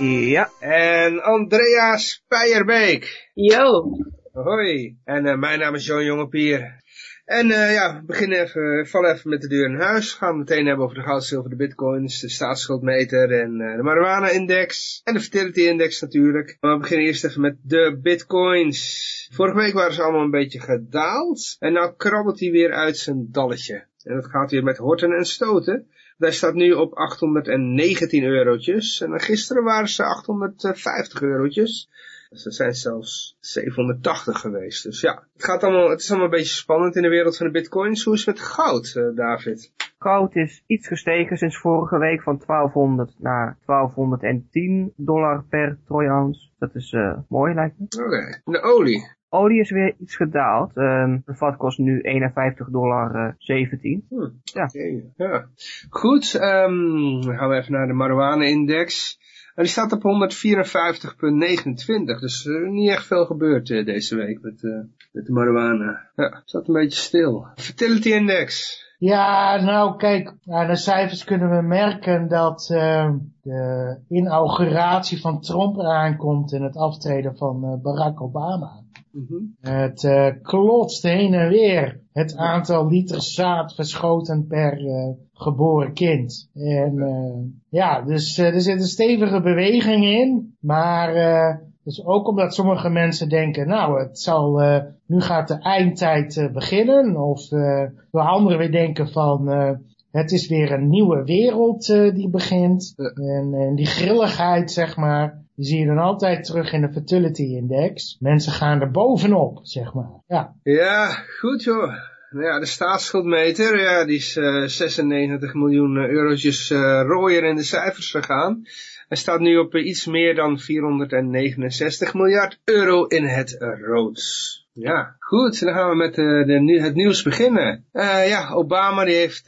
Ja. en Andrea Speijerbeek. Yo. Hoi. En eh, mijn naam is Johan Jongepier. En eh, ja, we beginnen even, vallen even met de deur in huis. Gaan we meteen hebben over de goud, zilver, de bitcoins, de staatsschuldmeter en uh, de marijuana-index. En de fertility-index natuurlijk. Maar we beginnen eerst even met de bitcoins. Vorige week waren ze allemaal een beetje gedaald. En nou krabbelt hij weer uit zijn dalletje. En dat gaat weer met horten en stoten. Hij staat nu op 819 eurotjes. En gisteren waren ze 850 eurotjes. Dus er zijn zelfs 780 geweest. Dus ja, het, gaat allemaal, het is allemaal een beetje spannend in de wereld van de bitcoins. Hoe is het met goud, uh, David? Goud is iets gestegen sinds vorige week van 1200 naar 1210 dollar per troy ounce. Dat is uh, mooi lijkt me. Oké, okay. de olie? Olie is weer iets gedaald. Um, de vat kost nu 51 dollar 17. Hmm, ja. Okay, ja. Goed, um, dan gaan we even naar de marijuana-index. En die staat op 154,29. Dus er is niet echt veel gebeurd uh, deze week met, uh, met de marijuana. Ja, staat een beetje stil. Fertility Index. Ja, nou kijk, aan de cijfers kunnen we merken dat uh, de inauguratie van Trump aankomt en het aftreden van Barack Obama. Mm -hmm. Het uh, klotst heen en weer. Het aantal liter zaad verschoten per uh, geboren kind. En uh, ja, dus er zit een stevige beweging in. Maar dus ook omdat sommige mensen denken, nou, het zal, nu gaat de eindtijd beginnen. Of door anderen weer denken van, het is weer een nieuwe wereld die begint. En, en die grilligheid, zeg maar. Die zie je dan altijd terug in de fertility index. Mensen gaan er bovenop, zeg maar. Ja, ja goed joh. Ja, de staatsschuldmeter, ja, die is uh, 96 miljoen eurotjes uh, rooier in de cijfers gegaan. Hij staat nu op uh, iets meer dan 469 miljard euro in het rood. Ja, goed, dan gaan we met de, het nieuws beginnen. ja, Obama die heeft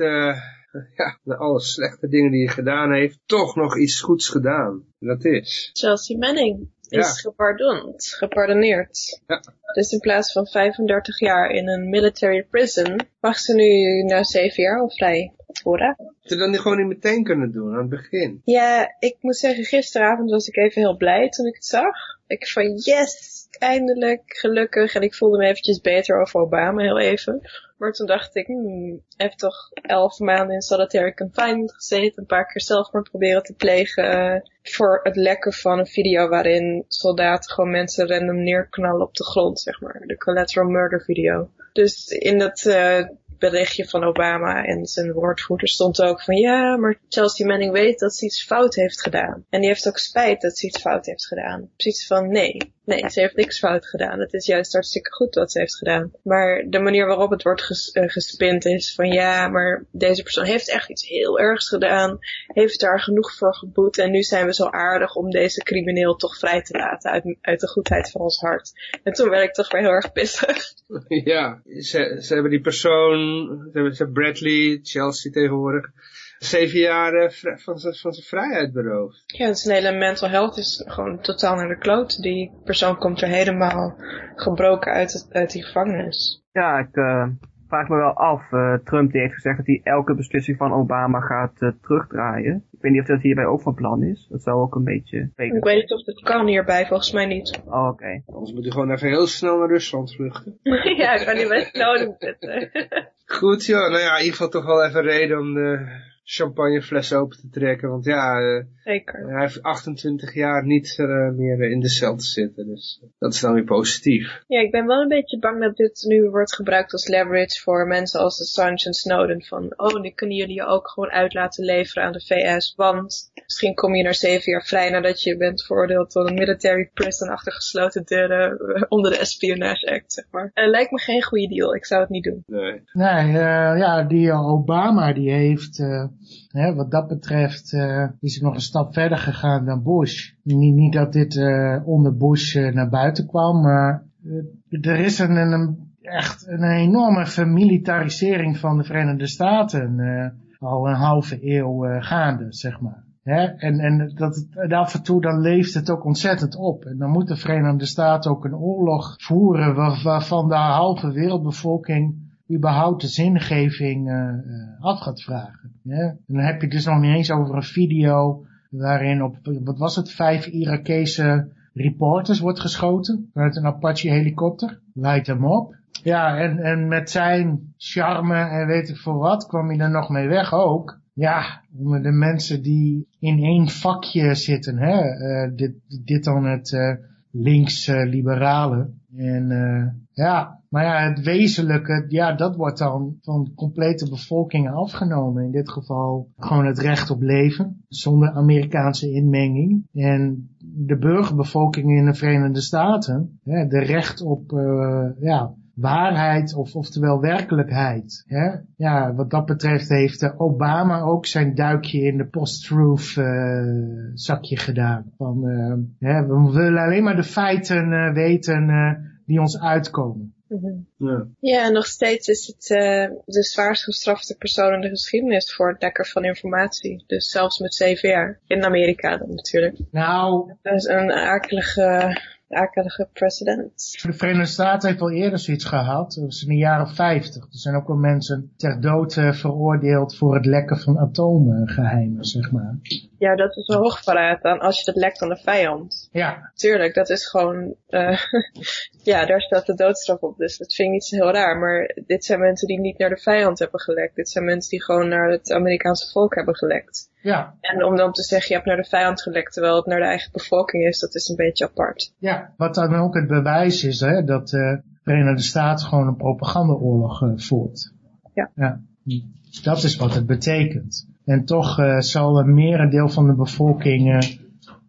ja, na alle slechte dingen die hij gedaan heeft, toch nog iets goeds gedaan. En dat is... Chelsea Manning is ja. gepardond, gepardoneerd. Ja. Dus in plaats van 35 jaar in een military prison, mag ze nu na 7 jaar al vrij. Hoera. Ze dan gewoon niet meteen kunnen doen aan het begin. Ja, ik moet zeggen, gisteravond was ik even heel blij toen ik het zag. Ik van yes, eindelijk, gelukkig. En ik voelde me eventjes beter over Obama, heel even. Maar toen dacht ik, hmm, heeft toch elf maanden in solitary confinement gezeten. Een paar keer zelfmoord proberen te plegen. Uh, voor het lekken van een video waarin soldaten gewoon mensen random neerknallen op de grond, zeg maar. De collateral murder video. Dus in dat uh, berichtje van Obama en zijn woordvoerder stond ook van ja, maar Chelsea Manning weet dat ze iets fout heeft gedaan. En die heeft ook spijt dat ze iets fout heeft gedaan. Precies van nee, nee, ze heeft niks fout gedaan. Het is juist hartstikke goed wat ze heeft gedaan. Maar de manier waarop het wordt ges, uh, gespind is van ja, maar deze persoon heeft echt iets heel ergs gedaan. Heeft daar genoeg voor geboet en nu zijn we zo aardig om deze crimineel toch vrij te laten uit, uit de goedheid van ons hart. En toen werd ik toch weer heel erg pissig. Ja, ze, ze hebben die persoon ze hebben ze Bradley, Chelsea tegenwoordig, zeven jaar van, van zijn vrijheid beroofd. Ja, zijn hele mental health is gewoon totaal naar de kloot. Die persoon komt er helemaal gebroken uit, uit die gevangenis. Ja, ik uh, vraag me wel af. Uh, Trump die heeft gezegd dat hij elke beslissing van Obama gaat uh, terugdraaien. Ik weet niet of dat hierbij ook van plan is. Dat zou ook een beetje... Ik weet niet of dat kan hierbij, volgens mij niet. Oh, oké. Okay. Anders moet hij gewoon even heel snel naar Rusland vluchten. ja, ik kan niet best nodig zitten. Goed, ja. Nou ja, in ieder geval toch wel even reden om de champagnefles open te trekken. Want ja, uh, Zeker. hij heeft 28 jaar niet uh, meer in de cel te zitten. Dus dat is dan weer positief. Ja, ik ben wel een beetje bang dat dit nu wordt gebruikt als leverage voor mensen als Assange en Snowden. Van, oh, nu kunnen jullie je ook gewoon uit laten leveren aan de VS. Want misschien kom je na zeven jaar vrij nadat je bent veroordeeld tot een military prison achter gesloten deuren uh, onder de Espionage Act, zeg maar. Uh, lijkt me geen goede deal. Ik zou het niet doen. Nee. Nee, uh, ja, die Obama die heeft hè, wat dat betreft uh, is het nog een stap verder gegaan dan Bush. Niet, niet dat dit uh, onder Bush naar buiten kwam, maar er is een, een, echt een enorme vermilitarisering van de Verenigde Staten al een halve eeuw gaande, zeg maar. Hè? En, en, dat, af en toe dan leeft het ook ontzettend op. En dan moet de Verenigde Staten ook een oorlog voeren waar, waarvan de halve wereldbevolking überhaupt de zingeving uh, af gaat vragen. Hè? En dan heb je dus nog niet eens over een video waarin op, wat was het, vijf Irakese reporters wordt geschoten vanuit een Apache helikopter. Light hem op. Ja, en, en met zijn charme en weet ik voor wat kwam hij er nog mee weg ook. Ja, de mensen die in één vakje zitten, hè, uh, dit, dit dan het uh, links-liberale. En uh, ja, maar ja, het wezenlijke, ja, dat wordt dan van complete bevolkingen afgenomen. In dit geval gewoon het recht op leven, zonder Amerikaanse inmenging. En de burgerbevolking in de Verenigde Staten, hè, de recht op, ja, waarheid of oftewel werkelijkheid. Hè? Ja, wat dat betreft heeft uh, Obama ook zijn duikje in de post-truth uh, zakje gedaan. Van, uh, hè, we willen alleen maar de feiten weten die ons uitkomen. Mm ja. ja, en nog steeds is het de zwaarst gestrafte persoon in de geschiedenis voor het lekken van informatie. Dus zelfs met zeven jaar. In Amerika dan natuurlijk. Nou. Dat is een akelige akelige. De Verenigde Staten heeft al eerder zoiets gehad. Dat was in de jaren 50. Er zijn ook wel mensen ter dood uh, veroordeeld voor het lekken van atoomgeheimen, zeg maar. Ja, dat is wel hoogverraad aan als je dat lekt aan de vijand. Ja. Tuurlijk, dat is gewoon, uh, ja, daar staat de doodstraf op. Dus dat vind ik niet zo heel raar. Maar dit zijn mensen die niet naar de vijand hebben gelekt. Dit zijn mensen die gewoon naar het Amerikaanse volk hebben gelekt. Ja. En om dan te zeggen, je hebt naar de vijand gelekt, terwijl het naar de eigen bevolking is, dat is een beetje apart. Ja, wat dan ook het bewijs is, hè, dat de uh, Verenigde Staten gewoon een propagandaoorlog uh, voert. Ja. ja. Dat is wat het betekent. En toch uh, zal een merendeel van de bevolking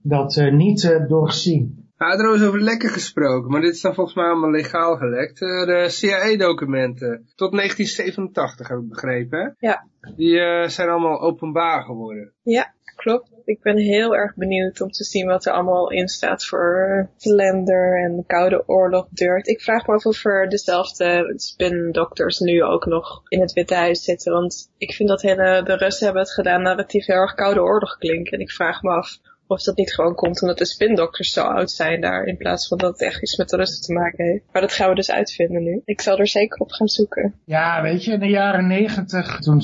dat niet doorzien. Nou, er is over lekken gesproken, maar dit is dan volgens mij allemaal legaal gelekt. de CIA-documenten, tot 1987 heb ik begrepen, hè? Ja. Die uh, zijn allemaal openbaar geworden. Ja, klopt. Ik ben heel erg benieuwd om te zien wat er allemaal in staat voor Slender en de Koude Oorlog Dirt. Ik vraag me af of er dezelfde spin-doctors nu ook nog in het Witte Huis zitten. Want ik vind dat hele, de Russen hebben het gedaan narratief heel erg Koude Oorlog klinken. En ik vraag me af of dat niet gewoon komt omdat de spindokters zo oud zijn daar. In plaats van dat het echt iets met de Russen te maken heeft. Maar dat gaan we dus uitvinden nu. Ik zal er zeker op gaan zoeken. Ja, weet je, in de jaren negentig, toen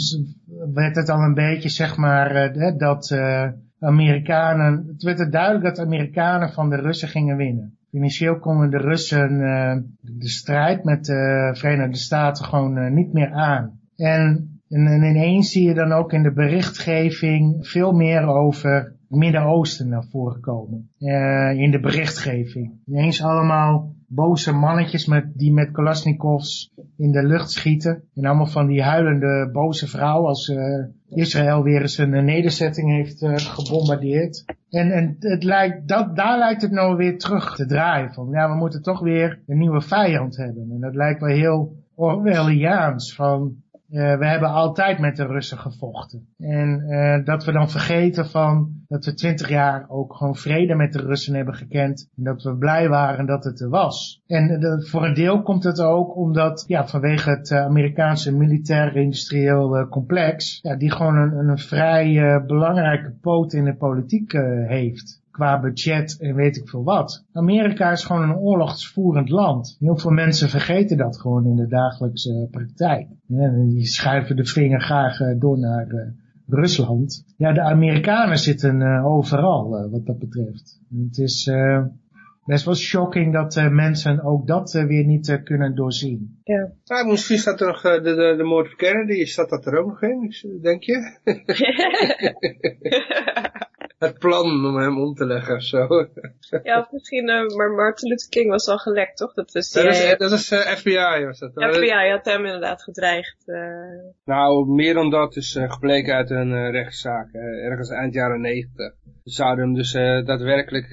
werd het al een beetje, zeg maar, uh, dat uh, Amerikanen, het werd het duidelijk dat Amerikanen van de Russen gingen winnen. Initieel konden de Russen uh, de strijd met de Verenigde Staten gewoon niet meer aan. En, en, en ineens zie je dan ook in de berichtgeving veel meer over Midden-Oosten naar voren komen. Uh, in de berichtgeving. Ineens allemaal boze mannetjes met, die met Kalashnikovs in de lucht schieten. En allemaal van die huilende boze vrouw als Israël weer eens een nederzetting heeft uh, gebombardeerd. En, en het lijkt, dat, daar lijkt het nou weer terug te draaien. Van, ja, we moeten toch weer een nieuwe vijand hebben. En dat lijkt wel heel Orwelliaans. Van, uh, we hebben altijd met de Russen gevochten. En uh, dat we dan vergeten van dat we twintig jaar ook gewoon vrede met de Russen hebben gekend. En dat we blij waren dat het er was. En uh, voor een deel komt het ook omdat, ja, vanwege het Amerikaanse militair-industrieel complex, ja, die gewoon een, een vrij belangrijke poot in de politiek heeft qua budget en weet ik veel wat. Amerika is gewoon een oorlogsvoerend land. Heel veel mensen vergeten dat gewoon in de dagelijkse praktijk. Ja, die schuiven de vinger graag door naar uh, Rusland. Ja, de Amerikanen zitten uh, overal uh, wat dat betreft. Het is best wel shocking dat mensen ook dat weer niet kunnen doorzien. Ja. Ah, misschien staat er nog de, de, de moord op Kennedy, staat dat er ook nog in, denk je? het plan om hem om te leggen of zo. ja, of misschien, uh, maar Martin Luther King was al gelekt, toch? Dat is, dat is, dat is uh, FBI, was dat? FBI had hem inderdaad gedreigd. Uh... Nou, meer dan dat is gebleken uit een rechtszaak, ergens eind jaren negentig. Ze zouden hem dus daadwerkelijk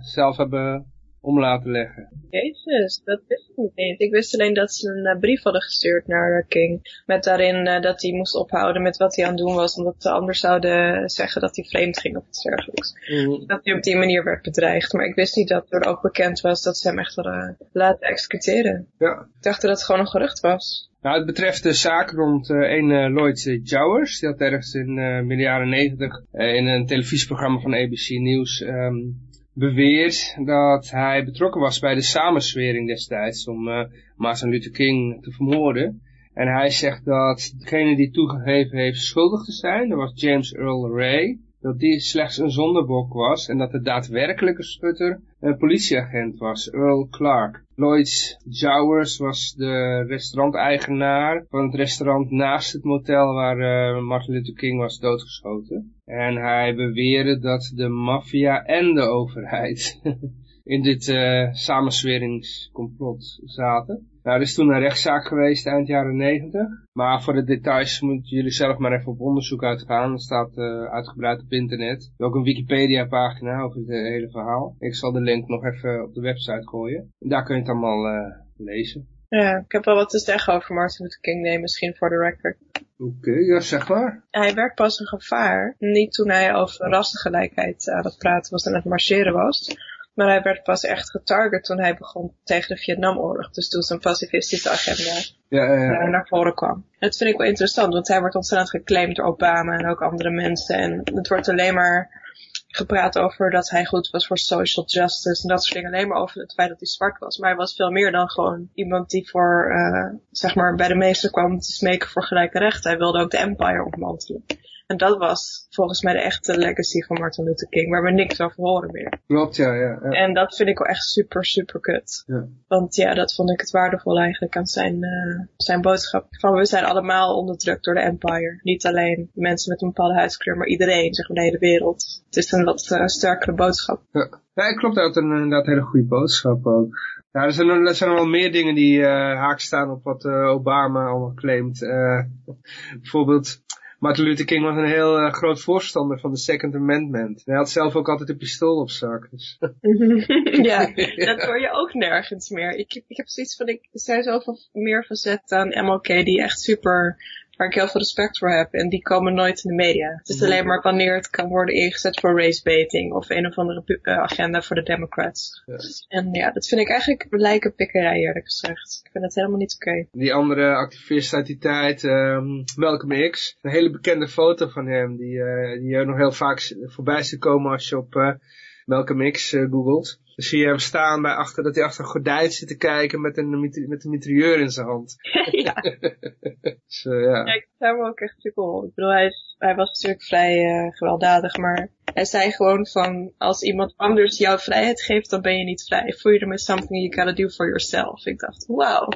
zelf hebben om laten leggen. Jezus, dat wist ik niet. Ik wist alleen dat ze een eh, brief hadden gestuurd naar King. Met daarin eh, dat hij moest ophouden met wat hij aan het doen was. Omdat ze anders zouden zeggen dat hij vreemd ging of iets dergelijks. Mhm. Dat hij op die manier werd bedreigd. Maar ik wist niet dat er ook bekend was dat ze hem echt hadden laten executeren. Ja. Ik dacht dat het gewoon een gerucht was. Nou, het betreft de zaak rond eh, een eh, Lloyd Jowers. Die had ergens in eh, midden jaren negentig in een televisieprogramma van ABC Nieuws ehm, beweerd dat hij betrokken was bij de samenswering destijds om eh, Martin Luther King te vermoorden. En hij zegt dat degene die toegegeven heeft schuldig te zijn, dat was James Earl Ray, dat die slechts een zondebok was en dat de daadwerkelijke schutter een politieagent was, Earl Clark. Lloyd Jowers was de restauranteigenaar van het restaurant naast het motel waar eh, Martin Luther King was doodgeschoten. En hij beweerde dat de maffia en de overheid in dit eh samensweringscomplot zaten. Nou, er is toen een rechtszaak geweest eind jaren 90. Maar voor de details moeten jullie zelf maar even op onderzoek uitgaan. Dat staat eh, uitgebreid op internet. Er ook een Wikipedia pagina over het hele verhaal. Ik zal de link nog even op de website gooien. Daar kun je het allemaal eh, lezen. Ja, ik heb wel wat te zeggen over Martin Luther King. Nee, misschien voor de record. Oké, ja zeg maar. Hij werd pas een gevaar. Niet toen hij over rassengelijkheid aan het praten was en aan het marcheren was. Maar hij werd pas echt getarget toen hij begon tegen de Vietnamoorlog. Dus toen zijn pacifistische agenda Ja, eh, naar voren kwam. Dat vind ik wel interessant, want hij wordt ontzettend geclaimd door Obama en ook andere mensen. En het wordt alleen maar gepraat over dat hij goed was voor social justice en dat soort dingen. Alleen maar over het feit dat hij zwart was. Maar hij was veel meer dan gewoon iemand die voor, eh, zeg maar, bij de meester kwam te smeken voor gelijke rechten. Hij wilde ook de empire ontmantelen. En dat was volgens mij de echte legacy van Martin Luther King, waar we niks over horen meer. klopt, ja, ja. ja. En dat vind ik wel echt super, super kut. Ja. Want ja, dat vond ik het waardevol eigenlijk aan zijn, eh, zijn boodschap. Van we zijn allemaal onderdrukt door de empire. Niet alleen mensen met een bepaalde huidskleur, maar iedereen, zeg maar de hele wereld. Het is een wat eh, sterkere boodschap. Ja, ja klopt. Dat een inderdaad een hele goede boodschap ook. Ja, er zijn, er zijn wel meer dingen die eh, haak staan op wat eh, Obama allemaal claimt. Eh, bijvoorbeeld, Martin Luther King was een heel eh, groot voorstander van de Second Amendment. Hij had zelf ook altijd een pistool op zak. Dus. ja, dat hoor je ook nergens meer. Ik, ik heb zoiets van, ik, er zijn zoveel meer facetten aan MLK die echt super, waar ik heel veel respect voor heb. En die komen nooit in de media. Het is alleen maar wanneer het kan worden ingezet voor racebaiting of een of andere eh, agenda voor de Democrats. Ja. En ja, dat vind ik eigenlijk lijken pikkerij eerlijk gezegd. Ik vind dat helemaal niet oké. Die andere activist uit die tijd, ehm, Malcolm X. Een hele bekende foto van hem die, eh, die je nog heel vaak voorbij ziet komen als je op eh, Malcolm X googelt. Dan zie je hem staan bij achter, dat hij achter een gordijn zit te kijken met een, met een mitrailleur in zijn hand. ja, eh, ja. ja, ik zou hem ook echt super cool. Ik bedoel, hij, is, hij was natuurlijk vrij eh, gewelddadig, maar hij zei gewoon van, als iemand anders jouw vrijheid geeft, dan ben je niet vrij. Freedom is something you gotta do for yourself. Ik dacht, wauw,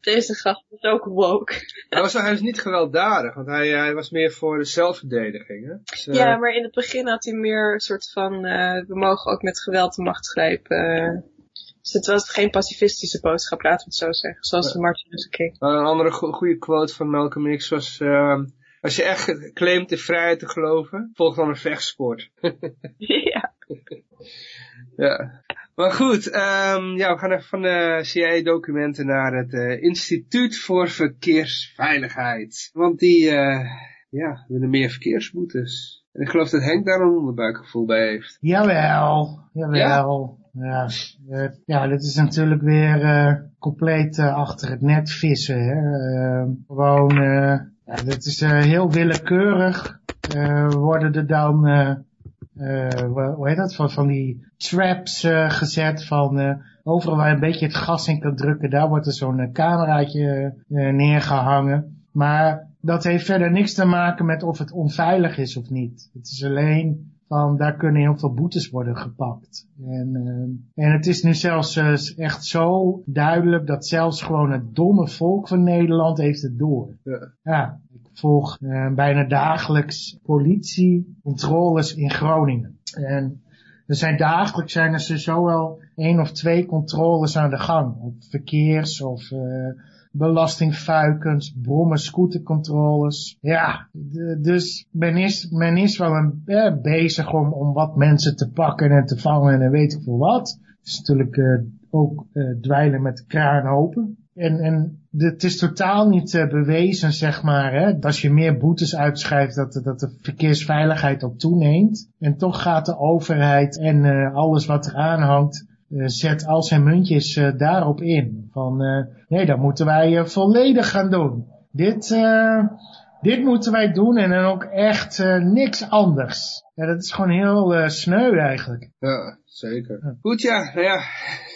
deze gast is ook woke. Hij was, hij was niet gewelddadig, want hij, hij was meer voor de zelfverdediging. Hè? Dus, eh, Ja, maar in het begin had hij meer een soort van, eh, we mogen ook met geweld de macht grijpen. Eh. dus het was geen pacifistische boodschap, laten we het zo zeggen. Zoals de Martin Luther King. Een andere go- goede quote van Malcolm X was... ehm, als je echt claimt in vrijheid te geloven, volg dan een vechtsport. ja. Ja. Maar goed, ehm, ja, we gaan even van de CIA-documenten naar het eh, Instituut voor Verkeersveiligheid. Want die, eh, ja, willen meer verkeersboetes. En ik geloof dat Henk daar een onderbuikgevoel bij heeft. Jawel, jawel. Ja, eh, ja dit is natuurlijk weer eh, compleet eh, achter het net vissen. Gewoon, ja, dit is heel willekeurig. worden er dan, hoe heet dat, van, van die traps gezet van overal waar je een beetje het gas in kan drukken, daar wordt er zo'n cameraatje eh, neergehangen. Maar dat heeft verder niks te maken met of het onveilig is of niet. Het is alleen van daar kunnen heel veel boetes worden gepakt. En, eh, en het is nu zelfs eh, echt zo duidelijk dat zelfs gewoon het domme volk van Nederland heeft het door. Ja. Ja, ik volg eh, bijna dagelijks politiecontroles in Groningen. En er zijn dagelijks zijn er zowel één of twee controles aan de gang. Op verkeers of eh belastingfuikens, brommen, scootercontroles. Ja, dus men is, men is wel een, eh, bezig om, om wat mensen te pakken en te vangen en weet ik veel wat. is natuurlijk uh, ook uh, dweilen met open. En, en het is totaal niet uh, bewezen, zeg maar, hè, dat als je meer boetes uitschrijft, dat, dat de verkeersveiligheid op toeneemt. En toch gaat de overheid en uh, alles wat eraan hangt, zet al zijn muntjes daarop in. Van, nee, dat moeten wij volledig gaan doen. Dit, dit moeten wij doen en dan ook echt niks anders. Ja, dat is gewoon heel sneu eigenlijk. Ja, zeker. Goed, ja, nou ja.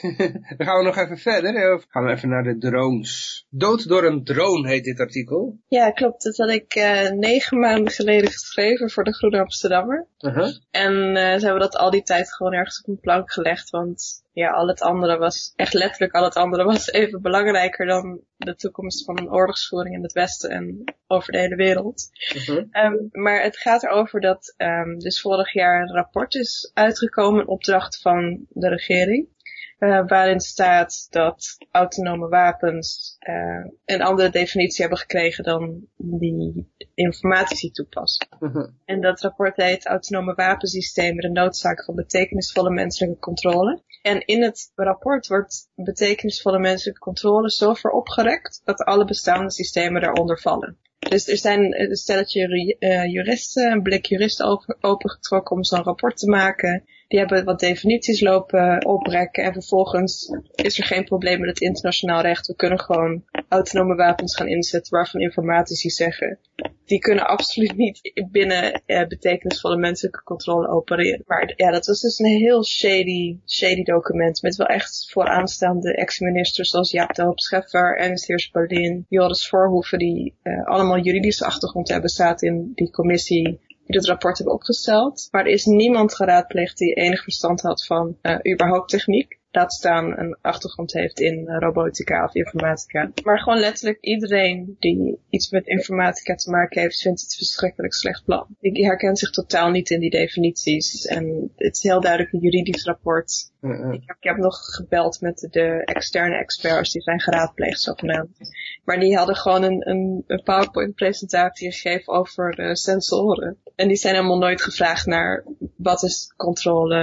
Dan gaan we nog even verder. Of gaan we even naar de drones. Dood door een drone heet dit artikel. Ja, klopt. Dat had ik uh, negen maanden geleden geschreven voor de Groene Amsterdammer. Uh -huh. En uh, ze hebben dat al die tijd gewoon ergens op een plank gelegd. Want ja, al het andere was, echt letterlijk al het andere was even belangrijker dan de toekomst van een oorlogsvoering in het Westen en over de hele wereld. Uh -huh. um, maar het gaat erover dat um, dus vorig jaar een rapport is uitgekomen, een opdracht van de regering. Uh, waarin staat dat autonome wapens uh, een andere definitie hebben gekregen dan die informatie toepast. Uh -huh. En dat rapport heet Autonome wapensystemen, de noodzaak van betekenisvolle menselijke controle. En in het rapport wordt betekenisvolle menselijke controle zo ver opgerekt dat alle bestaande systemen daaronder vallen. Dus er zijn een stelletje juristen, een blik juristen opengetrokken om zo'n rapport te maken. Die hebben wat definities lopen oprekken en vervolgens is er geen probleem met het internationaal recht. We kunnen gewoon autonome wapens gaan inzetten waarvan informatici zeggen die kunnen absoluut niet binnen eh, betekenisvolle menselijke controle opereren. Maar ja, dat was dus een heel shady, shady document met wel echt vooraanstaande ex-ministers zoals Jaap de Hoop Scheffer, Ernst Heers Berlin, Joris Voorhoeven, die uh, allemaal juridische achtergrond hebben, zaten in die commissie die het rapport hebben opgesteld. Maar er is niemand geraadpleegd die enig verstand had van uh, überhaupt techniek laat staan een achtergrond heeft in robotica of informatica. Maar gewoon letterlijk iedereen die iets met informatica te maken heeft, vindt het verschrikkelijk slecht plan. Die herkent zich totaal niet in die definities. En het is heel duidelijk een juridisch rapport. Uh -uh. Ik, heb, ik, heb, nog gebeld met de externe experts, die zijn geraadpleegd zogenaamd. Maar die hadden gewoon een, een, een PowerPoint presentatie gegeven over uh, sensoren. En die zijn helemaal nooit gevraagd naar wat is controle,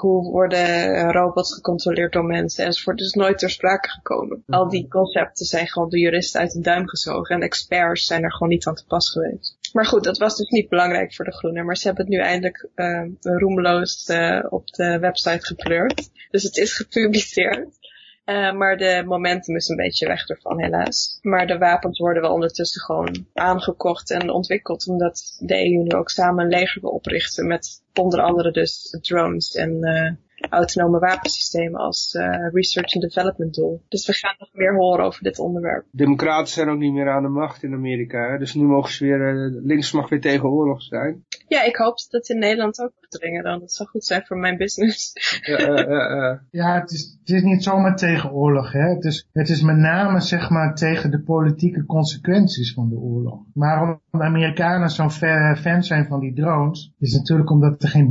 hoe worden robots gecontroleerd door mensen enzovoort. Dus nooit ter sprake gekomen. -hmm. Al die concepten zijn gewoon door juristen uit de duim gezogen. En experts zijn er gewoon niet aan te pas geweest. Maar goed, dat was dus niet belangrijk voor de Groenen. Maar ze hebben het nu eindelijk uh, roemloos uh, op de website gepleurd. Dus het is gepubliceerd. Uh, maar de momentum is een beetje weg ervan helaas. Maar de wapens worden wel ondertussen gewoon aangekocht en ontwikkeld. Omdat de EU nu ook samen een leger wil oprichten met onder andere dus drones en uh, autonome wapensystemen als uh, research and development doel. Dus we gaan nog meer horen over dit onderwerp. Democraten zijn ook niet meer aan de macht in Amerika. Hè? Dus nu mogen ze weer, uh, links mag weer tegen oorlog zijn. Ja, ik hoop dat het in Nederland ook dringen dan. Dat zou goed zijn voor mijn business. Ja, uh, ja het, is, het is niet zomaar tegen oorlog. Hè? Het, is, het is met name zeg maar tegen de politieke consequenties van de oorlog. Maar om de Amerikanen zo'n fan zijn van die drones, is natuurlijk omdat er geen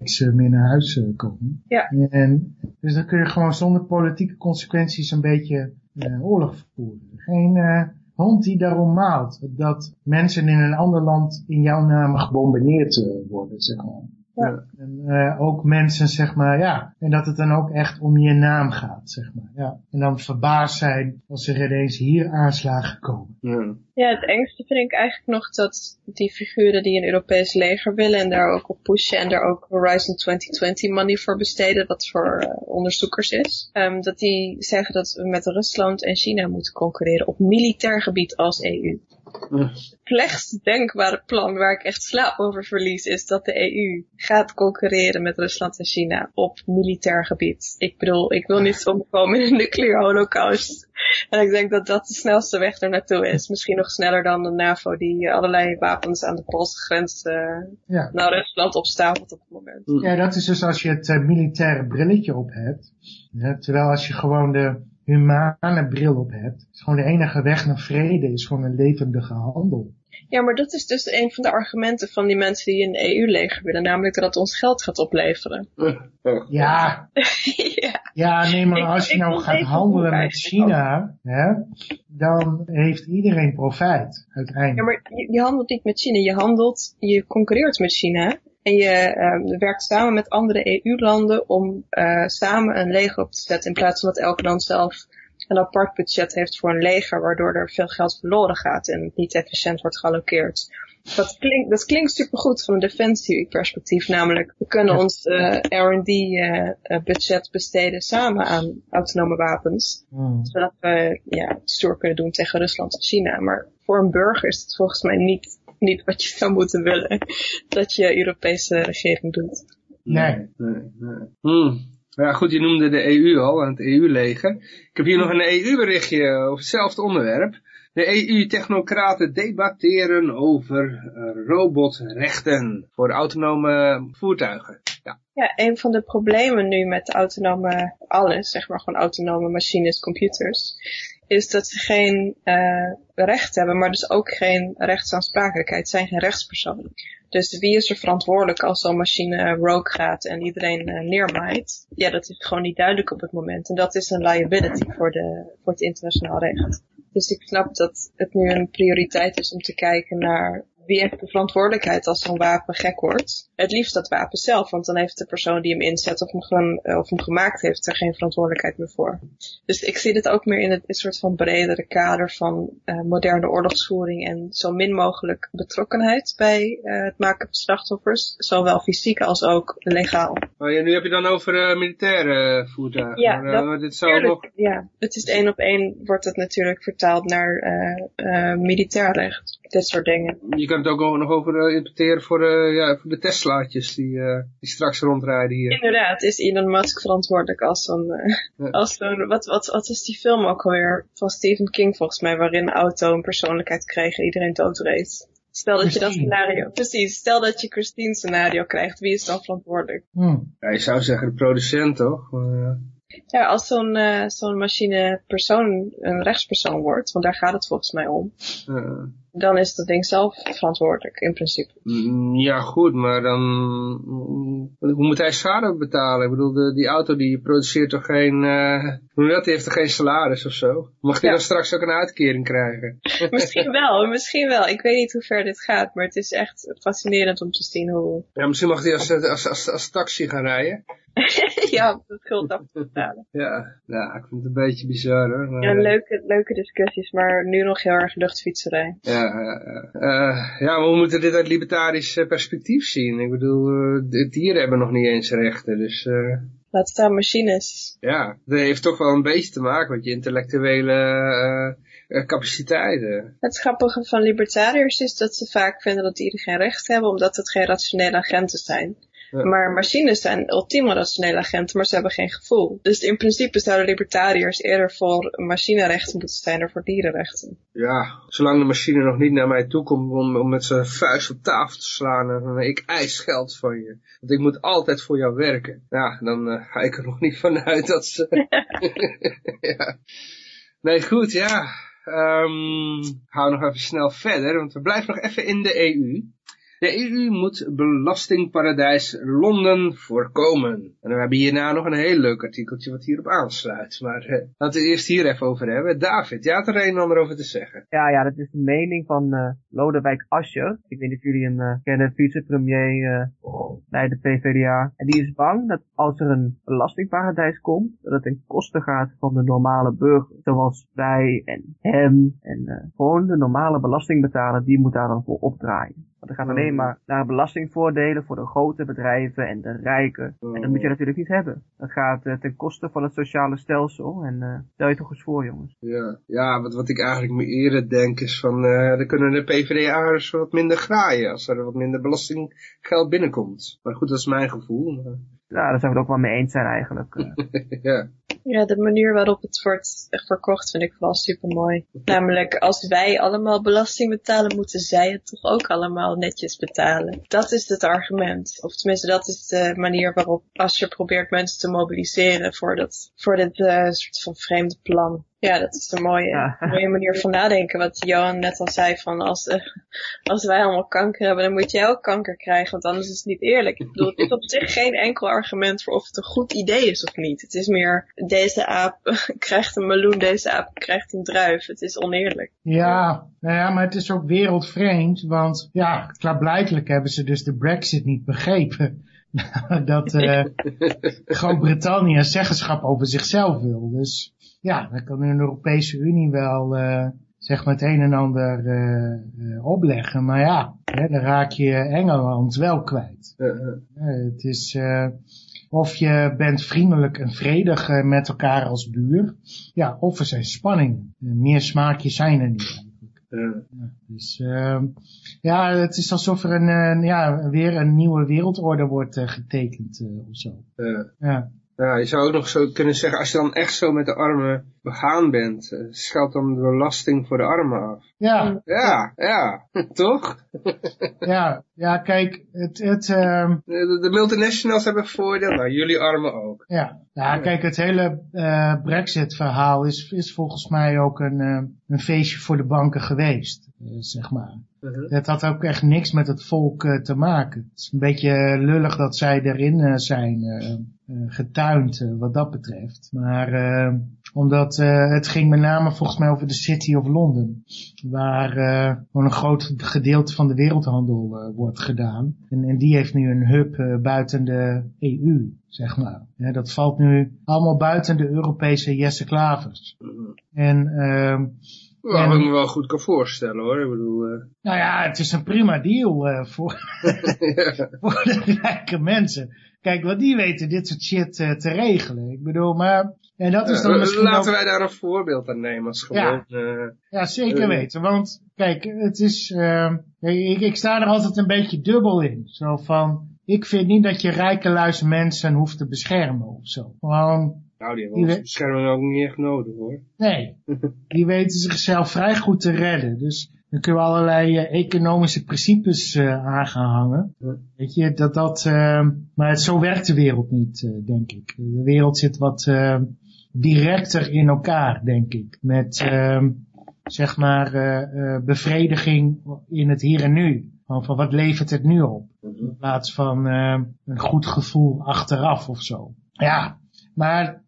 bodybags meer naar huis komen. Ja. En, dus dan kun je gewoon zonder politieke consequenties een beetje uh, oorlog voeren. Geen uh, hond die daarom maalt dat mensen in een ander land in jouw naam gebombardeerd uh, worden, zeg maar. Ja. En uh, ook mensen, zeg maar, ja. En dat het dan ook echt om je naam gaat, zeg maar. Ja. En dan verbaasd zijn als er ineens hier aanslagen komen. Ja. Ja, het engste vind ik eigenlijk nog dat die figuren die een Europees leger willen en daar ook op pushen en daar ook Horizon 2020 money voor besteden, wat voor uh, onderzoekers is, um, dat die zeggen dat we met Rusland en China moeten concurreren op militair gebied als EU. Het slechtst denkbare plan waar ik echt slaap over verlies is dat de EU gaat concurreren met Rusland en China op militair gebied. Ik bedoel, ik wil niet omkomen in een nuclear holocaust. En ik denk dat dat de snelste weg er naartoe is. Misschien nog sneller dan de NAVO die allerlei wapens aan de Poolse grens uh, ja. naar Rusland opstapelt op het moment. Ja, dat is dus als je het uh, militaire brilletje op hebt. Terwijl als je gewoon de humane bril op hebt. Is gewoon de enige weg naar vrede is gewoon een levendige handel. Ja, maar dat is dus een van de argumenten van die mensen die een EU-leger willen. Namelijk dat het ons geld gaat opleveren. Ja. ja. Ja, nee, maar Ik- als je ik nou gaat handelen met China, hè, dan heeft iedereen profijt Ja, uiteindelijk. maar je, je handelt niet met China. Je handelt, je concurreert met China. En je ehm, werkt samen met andere EU-landen om eh, samen een leger op te zetten. In plaats van dat elk land zelf een apart budget heeft voor een leger, waardoor er veel geld verloren gaat en het niet efficiënt wordt gealloceerd. Dat klinkt, dat klinkt supergoed van een defensieperspectief, namelijk we kunnen ons uh, R&D uh, budget besteden samen aan autonome wapens, Hmm. zodat we ja, stoer kunnen doen tegen Rusland en China. Maar voor een burger is het volgens mij niet, niet wat je zou moeten willen dat je Europese regering doet. Nee. nee, nee. Hmm. Ja, goed, je noemde de EU al, het EU-leger. Ik heb hier nog een EU-berichtje over hetzelfde onderwerp. De EU-technocraten debatteren over eh, robotrechten voor autonome voertuigen. Ja, Ja, een van de problemen nu met autonome alles, zeg maar gewoon autonome machines, computers, is dat ze geen uh, recht hebben, maar dus ook geen rechtsaansprakelijkheid, zijn geen rechtspersoon. Dus wie is er verantwoordelijk als zo'n machine rogue gaat en iedereen uh, neermaait? Ja, dat is gewoon niet duidelijk op het moment. En dat is een liability voor, de, voor het internationaal recht. Dus ik snap dat het nu een prioriteit is om te kijken naar wie heeft de verantwoordelijkheid als zo'n wapen gek wordt? Het liefst dat wapen zelf, want dan heeft de persoon die hem inzet of hem, gewoon, of hem gemaakt heeft er geen verantwoordelijkheid meer voor. Dus ik zie dit ook meer in het een soort van bredere kader van uh, moderne oorlogsvoering en zo min mogelijk betrokkenheid bij uh, het maken van slachtoffers, zowel fysiek als ook legaal. Oh, ja, nu heb je dan over uh, militaire voertuigen. Ja, maar, dat, dit zou nog... ja, het is één op één wordt het natuurlijk vertaald naar militair recht. Dit soort dingen. Je kan het ook nog over interpreteren voor, ja, voor de Teslaatjes die, die straks rondrijden hier. Inderdaad, is Elon Musk verantwoordelijk als zo'n, ja. als zo'n, wat, wat, wat is die film ook alweer van Stephen King volgens mij, waarin een auto een persoonlijkheid kreeg en iedereen doodreed. Stel dat Christine. je dat scenario, precies, stel dat je Christine scenario krijgt, wie is dan verantwoordelijk? Hmm. Ja, je zou zeggen de producent toch? Ja, als zo'n uh, zo'n machine persoon een rechtspersoon wordt, want daar gaat het volgens mij om. Uh. Dan is dat ding zelf verantwoordelijk, in principe. Ja, goed, maar dan... Hoe moet hij schade betalen? Ik bedoel, de, die auto die produceert toch geen... Uh, hoe dat? Die heeft toch geen salaris of zo? Mag hij ja. dan straks ook een uitkering krijgen? misschien wel, misschien wel. Ik weet niet hoe ver dit gaat, maar het is echt fascinerend om te zien hoe... Ja, misschien mag hij als, als, als, als taxi gaan rijden. ja, dat schuld af te betalen. Ja, ja, ik vind het een beetje bizar hoor. Maar, ja, leuke, leuke discussies, maar nu nog heel erg luchtfietserij. Ja, ja, uh, ja, maar we moeten dit uit libertarisch perspectief zien. Ik bedoel, de dieren hebben nog niet eens rechten, dus... Uh, Laat staan machines. Ja, dat heeft toch wel een beetje te maken met je intellectuele uh, capaciteiten. Het grappige van libertariërs is dat ze vaak vinden dat dieren geen recht hebben, omdat het geen rationele agenten zijn. Ja. Maar machines zijn ultieme rationele agenten, maar ze hebben geen gevoel. Dus in principe zouden libertariërs eerder voor machinerechten moeten zijn dan voor dierenrechten. Ja, zolang de machine nog niet naar mij toe komt om, om met zijn vuist op tafel te slaan, dan ik eis geld van je. Want ik moet altijd voor jou werken. Ja, dan uh, ga ik er nog niet vanuit dat ze... ja. Nee, goed, ja. Um, hou nog even snel verder, want we blijven nog even in de EU. De EU moet belastingparadijs Londen voorkomen. En we hebben hierna nog een heel leuk artikeltje wat hierop aansluit. Maar uh, laten we eerst hier even over hebben. David, jij had er een en ander over te zeggen. Ja, ja, dat is de mening van uh, Lodewijk Asscher. Ik weet niet of jullie hem uh, kennen, vicepremier bij de PvdA. En die is bang dat als er een belastingparadijs komt, dat het ten koste gaat van de normale burger. Zoals wij en hem en gewoon de normale belastingbetaler, die moet daar dan voor opdraaien. Want er gaat alleen maar naar belastingvoordelen voor de grote bedrijven en de rijken. En dat moet je natuurlijk niet hebben. Dat gaat uh, ten koste van het sociale stelsel. En uh, stel je toch eens voor, jongens. Ja, ja wat, wat ik eigenlijk me eerder denk is van... Uh, dan kunnen de PvdA'ers wat minder graaien als er wat minder belastinggeld binnenkomt. Maar goed, dat is mijn gevoel. Maar... Ja, daar zijn we het ook wel mee eens zijn eigenlijk. ja. Ja, de manier waarop het wordt verkocht vind ik vooral super mooi. Namelijk, als wij allemaal belasting betalen, moeten zij het toch ook allemaal netjes betalen. Dat is het argument. Of tenminste, dat is de manier waarop als je probeert mensen te mobiliseren voor, dat, voor dit uh, soort van vreemde plan. Ja, dat is een mooie, Ja. mooie manier van nadenken. Wat Johan net al zei, van als, eh, als wij allemaal kanker hebben, dan moet jij ook kanker krijgen, want anders is het niet eerlijk. Ik bedoel, het is op zich geen enkel argument voor of het een goed idee is of niet. Het is meer, deze aap krijgt een meloen, deze aap krijgt een druif. Het is oneerlijk. Ja, nou ja, maar het is ook wereldvreemd, want ja, klaarblijkelijk hebben ze dus de brexit niet begrepen. dat eh, Groot-Brittannië zeggenschap over zichzelf wil. Dus ja, dan kan de Europese Unie wel eh, zeg maar het een en ander eh, opleggen. Maar ja, hè, dan raak je Engeland wel kwijt. Het is, of je bent vriendelijk en vredig met elkaar als buur. Ja, of er zijn spanningen. Meer smaakjes zijn er niet eigenlijk. eh. Dus ehm, ja, het is alsof er een, eh, ja, weer een nieuwe wereldorde wordt eh, getekend eh, of zo. Ja. Nou, je zou ook nog zo kunnen zeggen, als je dan echt zo met de armen begaan bent, eh, scheld dan de belasting voor de armen af. Ja, Ja, ja, toch? ja, ja, kijk, het, het, ehm, De, de multinationals hebben voordeel, nou jullie armen ook. ja. ja, kijk, het hele eh, Brexit-verhaal is, is volgens mij ook een, eh, een feestje voor de banken geweest, zeg maar. Mhm. Het had ook echt niks met het volk te maken. Het is een beetje lullig dat zij erin zijn getuind eh, wat dat betreft. Maar eh, omdat eh, het ging met name volgens mij over de City of London. Waar eh, gewoon een groot gedeelte van de wereldhandel eh, wordt gedaan. En, en die heeft nu een hub eh, buiten de EU, zeg maar. Ja, dat valt nu allemaal buiten de Europese Jesse Klavers. En... ehm, Wat En- ik me wel goed kan voorstellen hoor. Ik bedoel, eh, nou ja, het is een prima deal eh, voor, voor de rijke mensen. Kijk, wat die weten dit soort shit eh, te regelen. Ik bedoel, maar... En dat is dan eh, misschien laten ook... wij daar een voorbeeld aan nemen als gewoon... eh, Ja, zeker eh, weten. Want, kijk, het is... eh, ik, ik sta er altijd een beetje dubbel in. Zo van... Ik vind niet dat je rijke luize mensen hoeft te beschermen of zo. Gewoon... nou, die hebben onze bescherming ook niet echt nodig hoor. Nee, die weten zichzelf vrij goed te redden. Dus dan kunnen we allerlei eh, economische principes eh aan gaan hangen. Weet je, dat dat, eh, maar het, zo werkt de wereld niet, eh, denk ik. De wereld zit wat eh, directer in elkaar, denk ik. Met, eh, zeg maar, bevrediging in het hier en nu. Van, van wat levert het nu op? In plaats van een goed gevoel achteraf of zo. Ja, maar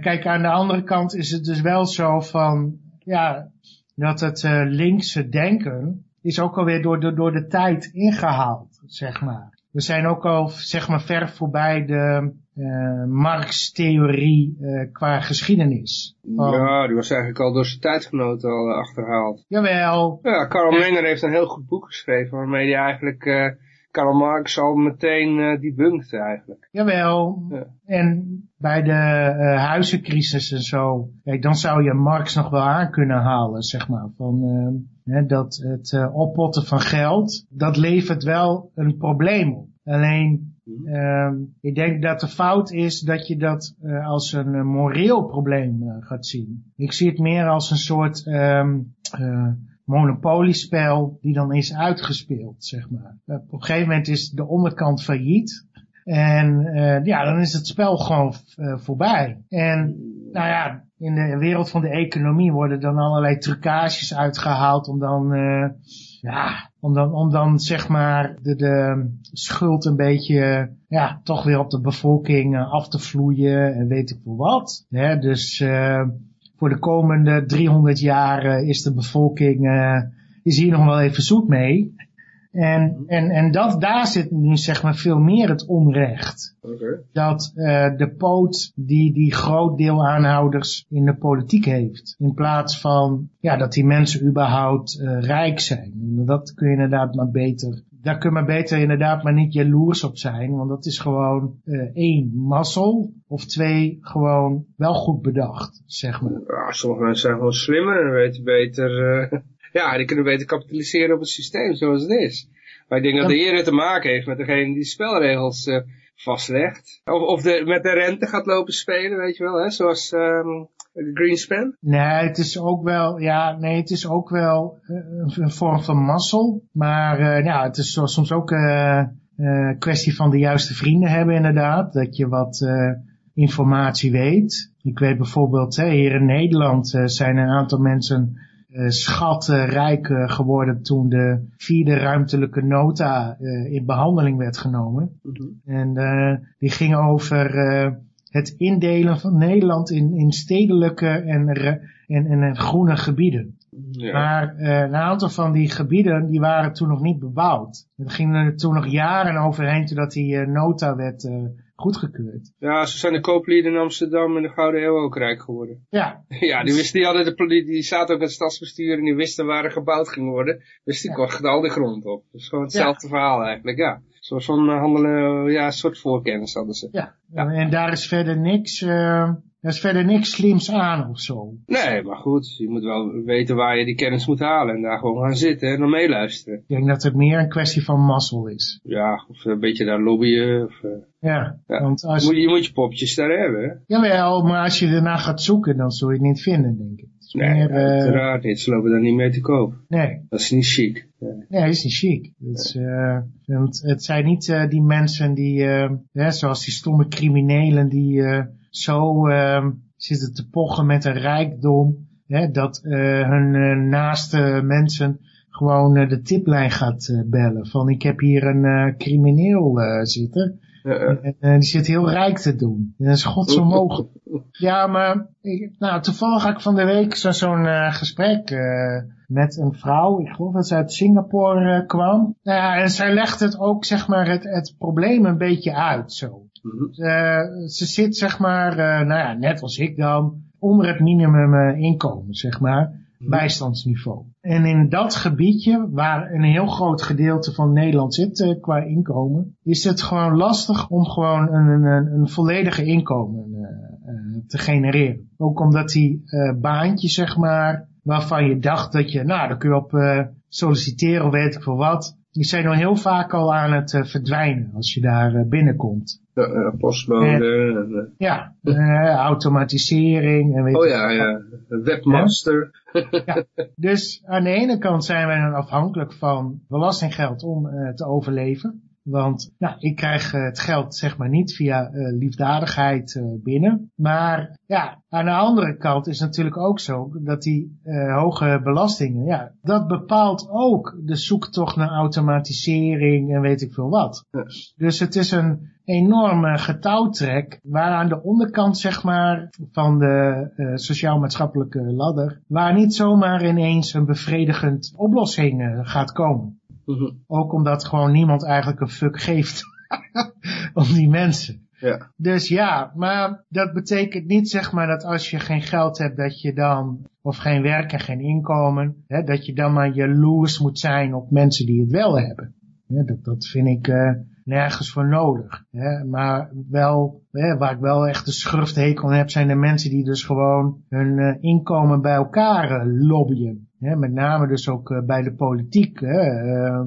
kijk, aan de andere kant is het dus wel zo van, ja, dat het eh, linkse denken is ook alweer door de, door de tijd ingehaald, zeg maar. We zijn ook al, zeg maar, ver voorbij de eh Marx-theorie eh, qua geschiedenis. Van, Ja, die was eigenlijk al door zijn tijdgenoten al achterhaald. Jawel, Ja, Karl Menger heeft een heel goed boek geschreven waarmee hij eigenlijk Karl Marx al meteen eh debunkt eigenlijk. Jawel. Ja. En bij de eh, huizencrisis en zo, kijk, dan zou je Marx nog wel aan kunnen halen, zeg maar. Van, eh, hè, dat het eh, oppotten van geld, dat levert wel een probleem op. Alleen, ehm, ik denk dat de fout is dat je dat als een moreel probleem gaat zien. Ik zie het meer als een soort ehm, eh, monopoliespel die dan is uitgespeeld, zeg maar. Eh, op een gegeven moment is de onderkant failliet. En eh, ja, dan is het spel gewoon eh, voorbij. En nou ja, in de wereld van de economie worden dan allerlei trucages uitgehaald om dan, eh, ja, om dan, om dan zeg maar de, de schuld een beetje, ja, toch weer op de bevolking af te vloeien en weet ik veel wat. Hè, dus voor de komende 300 jaar eh, is de bevolking, eh, is hier nog wel even zoet mee. En, en, en dat, daar zit nu zeg maar veel meer het onrecht dat eh, de poot die die groot deel aanhouders in de politiek heeft. In plaats van ja, dat die mensen überhaupt rijk zijn. Dat kun je inderdaad maar beter. Daar kun je maar beter inderdaad maar niet jaloers op zijn. Want dat is gewoon eh, één, mazzel. Of twee, gewoon wel goed bedacht, zeg maar. Ja, sommige mensen zijn gewoon slimmer en weten beter... eh, ja, die kunnen beter kapitaliseren op het systeem zoals het is. Maar ik denk dat het eerder te maken heeft met degene die de spelregels eh, vastlegt. Of, of de, met de rente gaat lopen spelen, weet je wel, hè? zoals ehm Greenspan. Nee, het is ook wel, ja, nee, het is ook wel eh, een, vorm van mazzel. Maar eh, ja, het is soms ook een kwestie van de juiste vrienden hebben inderdaad. Dat je wat, eh, informatie weet. Ik weet bijvoorbeeld, hè, hier in Nederland zijn een aantal mensen schattenrijk uh, geworden toen de vierde ruimtelijke nota in behandeling werd genomen. Mm -hmm. En die ging over het indelen van Nederland in, in stedelijke en, en, en groene gebieden. Ja. Maar uh, een aantal van die gebieden die waren toen nog niet bebouwd. Er gingen er toen nog jaren overheen totdat die uh, nota werd uh, goedgekeurd. Ja, zo zijn de kooplieden in Amsterdam in de Gouden Eeuw ook rijk geworden. Ja. ja, die wisten, die, hadden de, die, die zaten ook in het stadsbestuur en die wisten waar er gebouwd ging worden. Dus die ja. kochten al die grond op. Dus gewoon hetzelfde ja. verhaal eigenlijk, ja. Zoals van handelen, ja, een soort voorkennis hadden ze. Ja, ja. en daar is verder niks... Er is verder niks slims aan of zo. Nee, maar goed, je moet wel weten waar je die kennis moet halen en daar gewoon gaan zitten en dan meeluisteren. Ik denk dat het meer een kwestie van mazzel is. Ja, of een beetje daar lobbyen. Of, ja, ja, want als... je, moet, je moet je popjes daar hebben. Hè? Jawel, maar als je ernaar gaat zoeken, dan zul je het niet vinden, denk ik. Nee, meer, uiteraard niet. Ze lopen daar niet mee te koop. Nee. Dat is niet chic. Nee, dat is niet chic. Want het zijn niet uh, die mensen die, uh, hè, zoals die stomme criminelen die zo zitten te pochen met een rijkdom, hè, dat hun naaste mensen gewoon de tiplijn gaat bellen. Van ik heb hier een crimineel zitten. En, en, die zit heel rijk te doen. En dat is godsonmogelijk. Ja, maar ik, nou, toevallig had ik van de week zo'n zo uh, gesprek uh, met een vrouw. Ik geloof dat ze uit Singapore uh, kwam. Nou ja, en zij legt het ook, zeg maar, het, het probleem een beetje uit zo. Mm ze zit, zeg maar, nou ja, net als ik dan, onder het minimum inkomen, zeg maar. Mhm. bijstandsniveau. En in dat gebiedje, waar een heel groot gedeelte van Nederland zit uh, qua inkomen, is het gewoon lastig om gewoon een, een, een volledige inkomen uh, uh, te genereren. Ook omdat die baantjes, zeg maar, waarvan je dacht dat je, nou, daar kun je op solliciteren of weet ik veel wat, die zijn al heel vaak al aan het verdwijnen als je daar binnenkomt. Ja, postbode. ja, automatisering. En weet oh ja, ja. Webmaster. Ja. Dus aan de ene kant zijn wij dan afhankelijk van belastinggeld om te overleven. Want nou, ik krijg uh, het geld zeg maar niet via uh, liefdadigheid binnen. Maar ja, aan de andere kant is natuurlijk ook zo dat die hoge belastingen, ja, dat bepaalt ook de zoektocht naar automatisering en weet ik veel wat. Ja. Dus het is een enorme getouwtrek, waar aan de onderkant zeg maar van de sociaal-maatschappelijke ladder, waar niet zomaar ineens een bevredigend oplossing gaat komen. Mm -hmm. Ook omdat gewoon niemand eigenlijk een fuck geeft om die mensen. Ja. Dus ja, maar dat betekent niet zeg maar dat als je geen geld hebt dat je dan, of geen werk en geen inkomen, hè, dat je dan maar jaloers moet zijn op mensen die het wel hebben. Ja, dat, dat vind ik, uh, nergens voor nodig. Hè? Maar wel, hè, waar ik wel echt de schurfthekel heb, zijn de mensen die dus gewoon hun uh, inkomen bij elkaar uh, lobbyen. Hè? Met name dus ook uh, bij de politiek. Hè? Ja.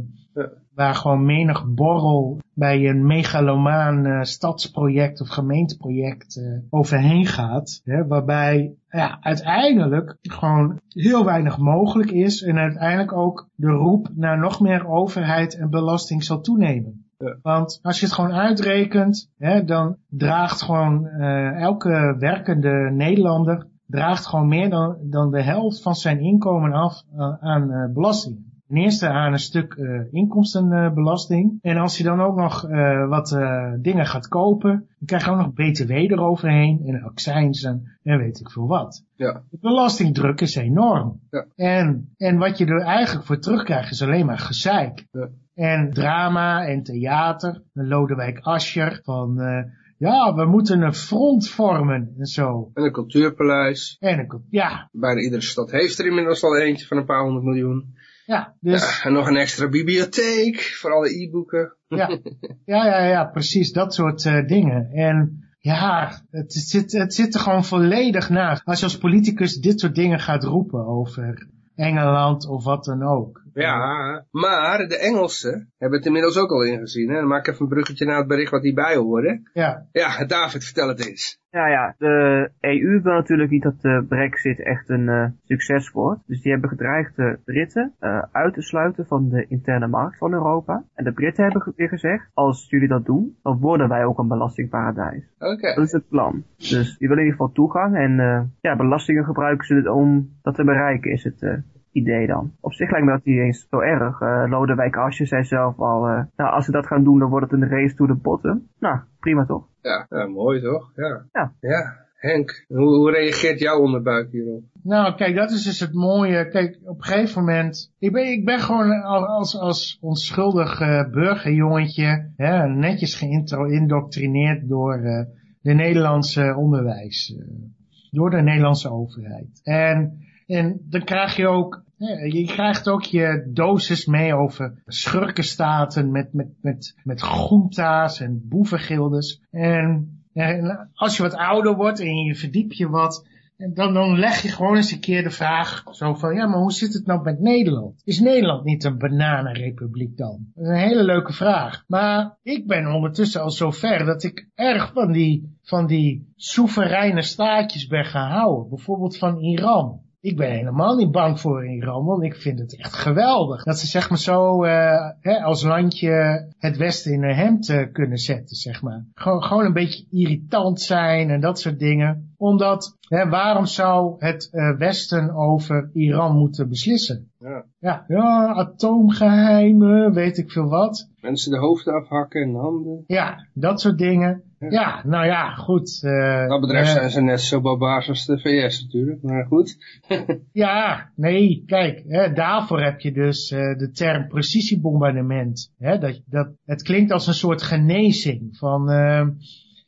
Waar gewoon menig borrel bij een megalomaan stadsproject of gemeenteproject overheen gaat. Hè? Waarbij ja, uiteindelijk gewoon heel weinig mogelijk is en uiteindelijk ook de roep naar nog meer overheid en belasting zal toenemen. Ja. Want als je het gewoon uitrekent, hè, dan draagt gewoon uh, elke werkende Nederlander draagt gewoon meer dan, dan de helft van zijn inkomen af uh, aan uh, belasting. Ten eerste aan een stuk uh, inkomstenbelasting. en als je dan ook nog uh, wat uh, dingen gaat kopen, dan krijg je ook nog btw eroverheen en accijns en, weet ik veel wat. Ja. De belastingdruk is enorm. Ja. En, en wat je er eigenlijk voor terugkrijgt is alleen maar gezeik. Ja. En drama en theater. Lodewijk Asscher van... Ja, we moeten een front vormen en zo. En een cultuurpaleis. En een, ja. Bijna iedere stad heeft er inmiddels al eentje van een paar honderd miljoen. Ja, dus... Ja, en nog een extra bibliotheek voor alle e-boeken. Ja. ja, ja, ja, precies dat soort uh, dingen. En ja, het zit, het zit er gewoon volledig naast. Als je als politicus dit soort dingen gaat roepen over Engeland of wat dan ook. Ja, maar de Engelsen hebben het inmiddels ook al ingezien. Hè? Dan maak ik even een bruggetje naar het bericht wat hierbij hoorde. Ja. Ja, David, vertel het eens. Ja, ja, de EU wil natuurlijk niet dat de brexit echt een uh, succes wordt. Dus die hebben gedreigd de Britten uh, uit te sluiten van de interne markt van Europa. En de Britten hebben weer gezegd, als jullie dat doen, dan worden wij ook een belastingparadijs. Oké. Okay. Dat is het plan. Dus die willen in ieder geval toegang en uh, ja, belastingen gebruiken ze om dat te bereiken, is het idee dan. Op zich lijkt me dat niet eens zo erg. Uh, Lodewijk Asje zei zelf al, uh, nou als ze dat gaan doen dan wordt het een race to the bottom. Nou, prima toch? Ja, ja mooi toch? Ja. Ja. ja. Henk, hoe, hoe, reageert jouw onderbuik hierop? Nou, kijk, dat is dus het mooie. Kijk, op een gegeven moment... Ik ben, ik ben gewoon als, als onschuldig uh, burgerjongetje... Hè, netjes geïndoctrineerd door uh, de Nederlandse onderwijs. Uh, door de Nederlandse overheid. En en dan krijg je ook, je krijgt ook je dosis mee over schurkenstaten met, met, met, met groenta's en boevengildes. En, als je wat ouder wordt en je verdiep je wat, dan, dan leg je gewoon eens een keer de vraag zo van, ja, maar hoe zit het nou met Nederland? Is Nederland niet een bananenrepubliek dan? Dat is een hele leuke vraag. Maar ik ben ondertussen al zo ver dat ik erg van die, van die soevereine staatjes ben gaan houden. Bijvoorbeeld van Iran. Ik ben helemaal niet bang voor Iran, want ik vind het echt geweldig. Dat ze zeg maar zo uh, hè, als landje het Westen in een hemd uh, kunnen zetten, zeg maar. Gewoon, gewoon een beetje irritant zijn en dat soort dingen. Omdat, hè, waarom zou het uh, Westen over Iran moeten beslissen? Ja. Ja, ja, atoomgeheimen, weet ik veel wat. Mensen de hoofden afhakken en handen. Ja, dat soort dingen. Ja, ja nou ja, goed. Uh, Wat betreft zijn ze net zo barbaars als de VS natuurlijk, maar goed. ja, nee, kijk, hè, daarvoor heb je dus uh, de term precisiebombardement. Hè, dat, dat, het klinkt als een soort genezing van,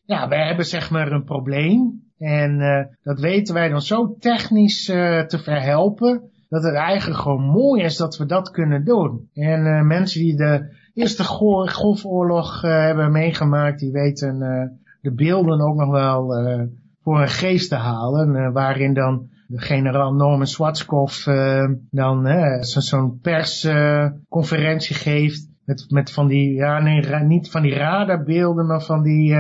ja, wij hebben zeg maar een probleem. En dat weten wij dan zo technisch te verhelpen, dat het eigenlijk gewoon mooi is dat we dat kunnen doen. En mensen die de Eerste Golfoorlog uh, hebben meegemaakt, die weten uh, de beelden ook nog wel uh, voor een geest te halen, waarin dan de generaal Norman Schwarzkopf dan zo'n zo persconferentie geeft met, met van die, ja nee, niet van die radarbeelden, maar van die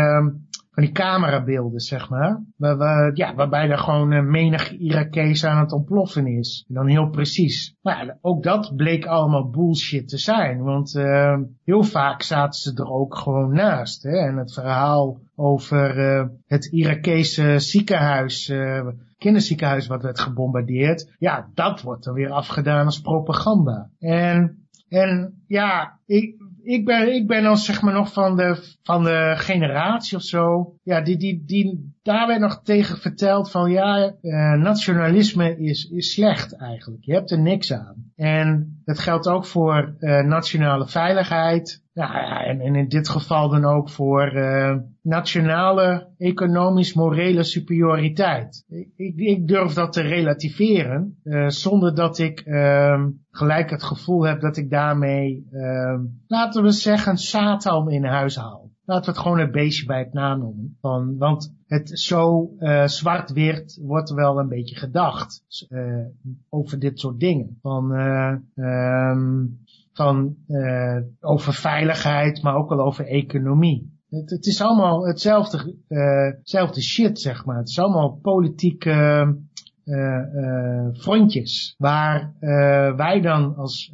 van die camerabeelden, zeg maar. Waar, ja, waarbij er gewoon uh, menig Irakees aan het ontploffen is. En dan heel precies. Maar ja, ook dat bleek allemaal bullshit te zijn. Want uh, heel vaak zaten ze er ook gewoon naast. Hè? En het verhaal over uh, het Irakese ziekenhuis, kinderziekenhuis wat werd gebombardeerd. Ja, dat wordt dan weer afgedaan als propaganda. En, en ja, ik, ik ben, ik ben dan zeg maar nog van de, van de generatie of zo. Ja, die, die, die, daar werd nog tegen verteld van ja, uh, nationalisme is, is slecht eigenlijk. Je hebt er niks aan. En dat geldt ook voor uh, nationale veiligheid. Ja, en, in dit geval dan ook voor uh, nationale economisch-morele superioriteit. Ik, ik, durf dat te relativeren, zonder dat ik uh, gelijk het gevoel heb dat ik daarmee, laten we zeggen, Satan in huis haal. Laten we het gewoon een beestje bij het naam noemen. Van, want het zo zwart-wit wordt wel een beetje gedacht over dit soort dingen. Van, um, van uh, over veiligheid, maar ook wel over economie. Het, het is allemaal hetzelfde, uh, shit, zeg maar. Het is allemaal politieke uh, frontjes. Waar wij dan als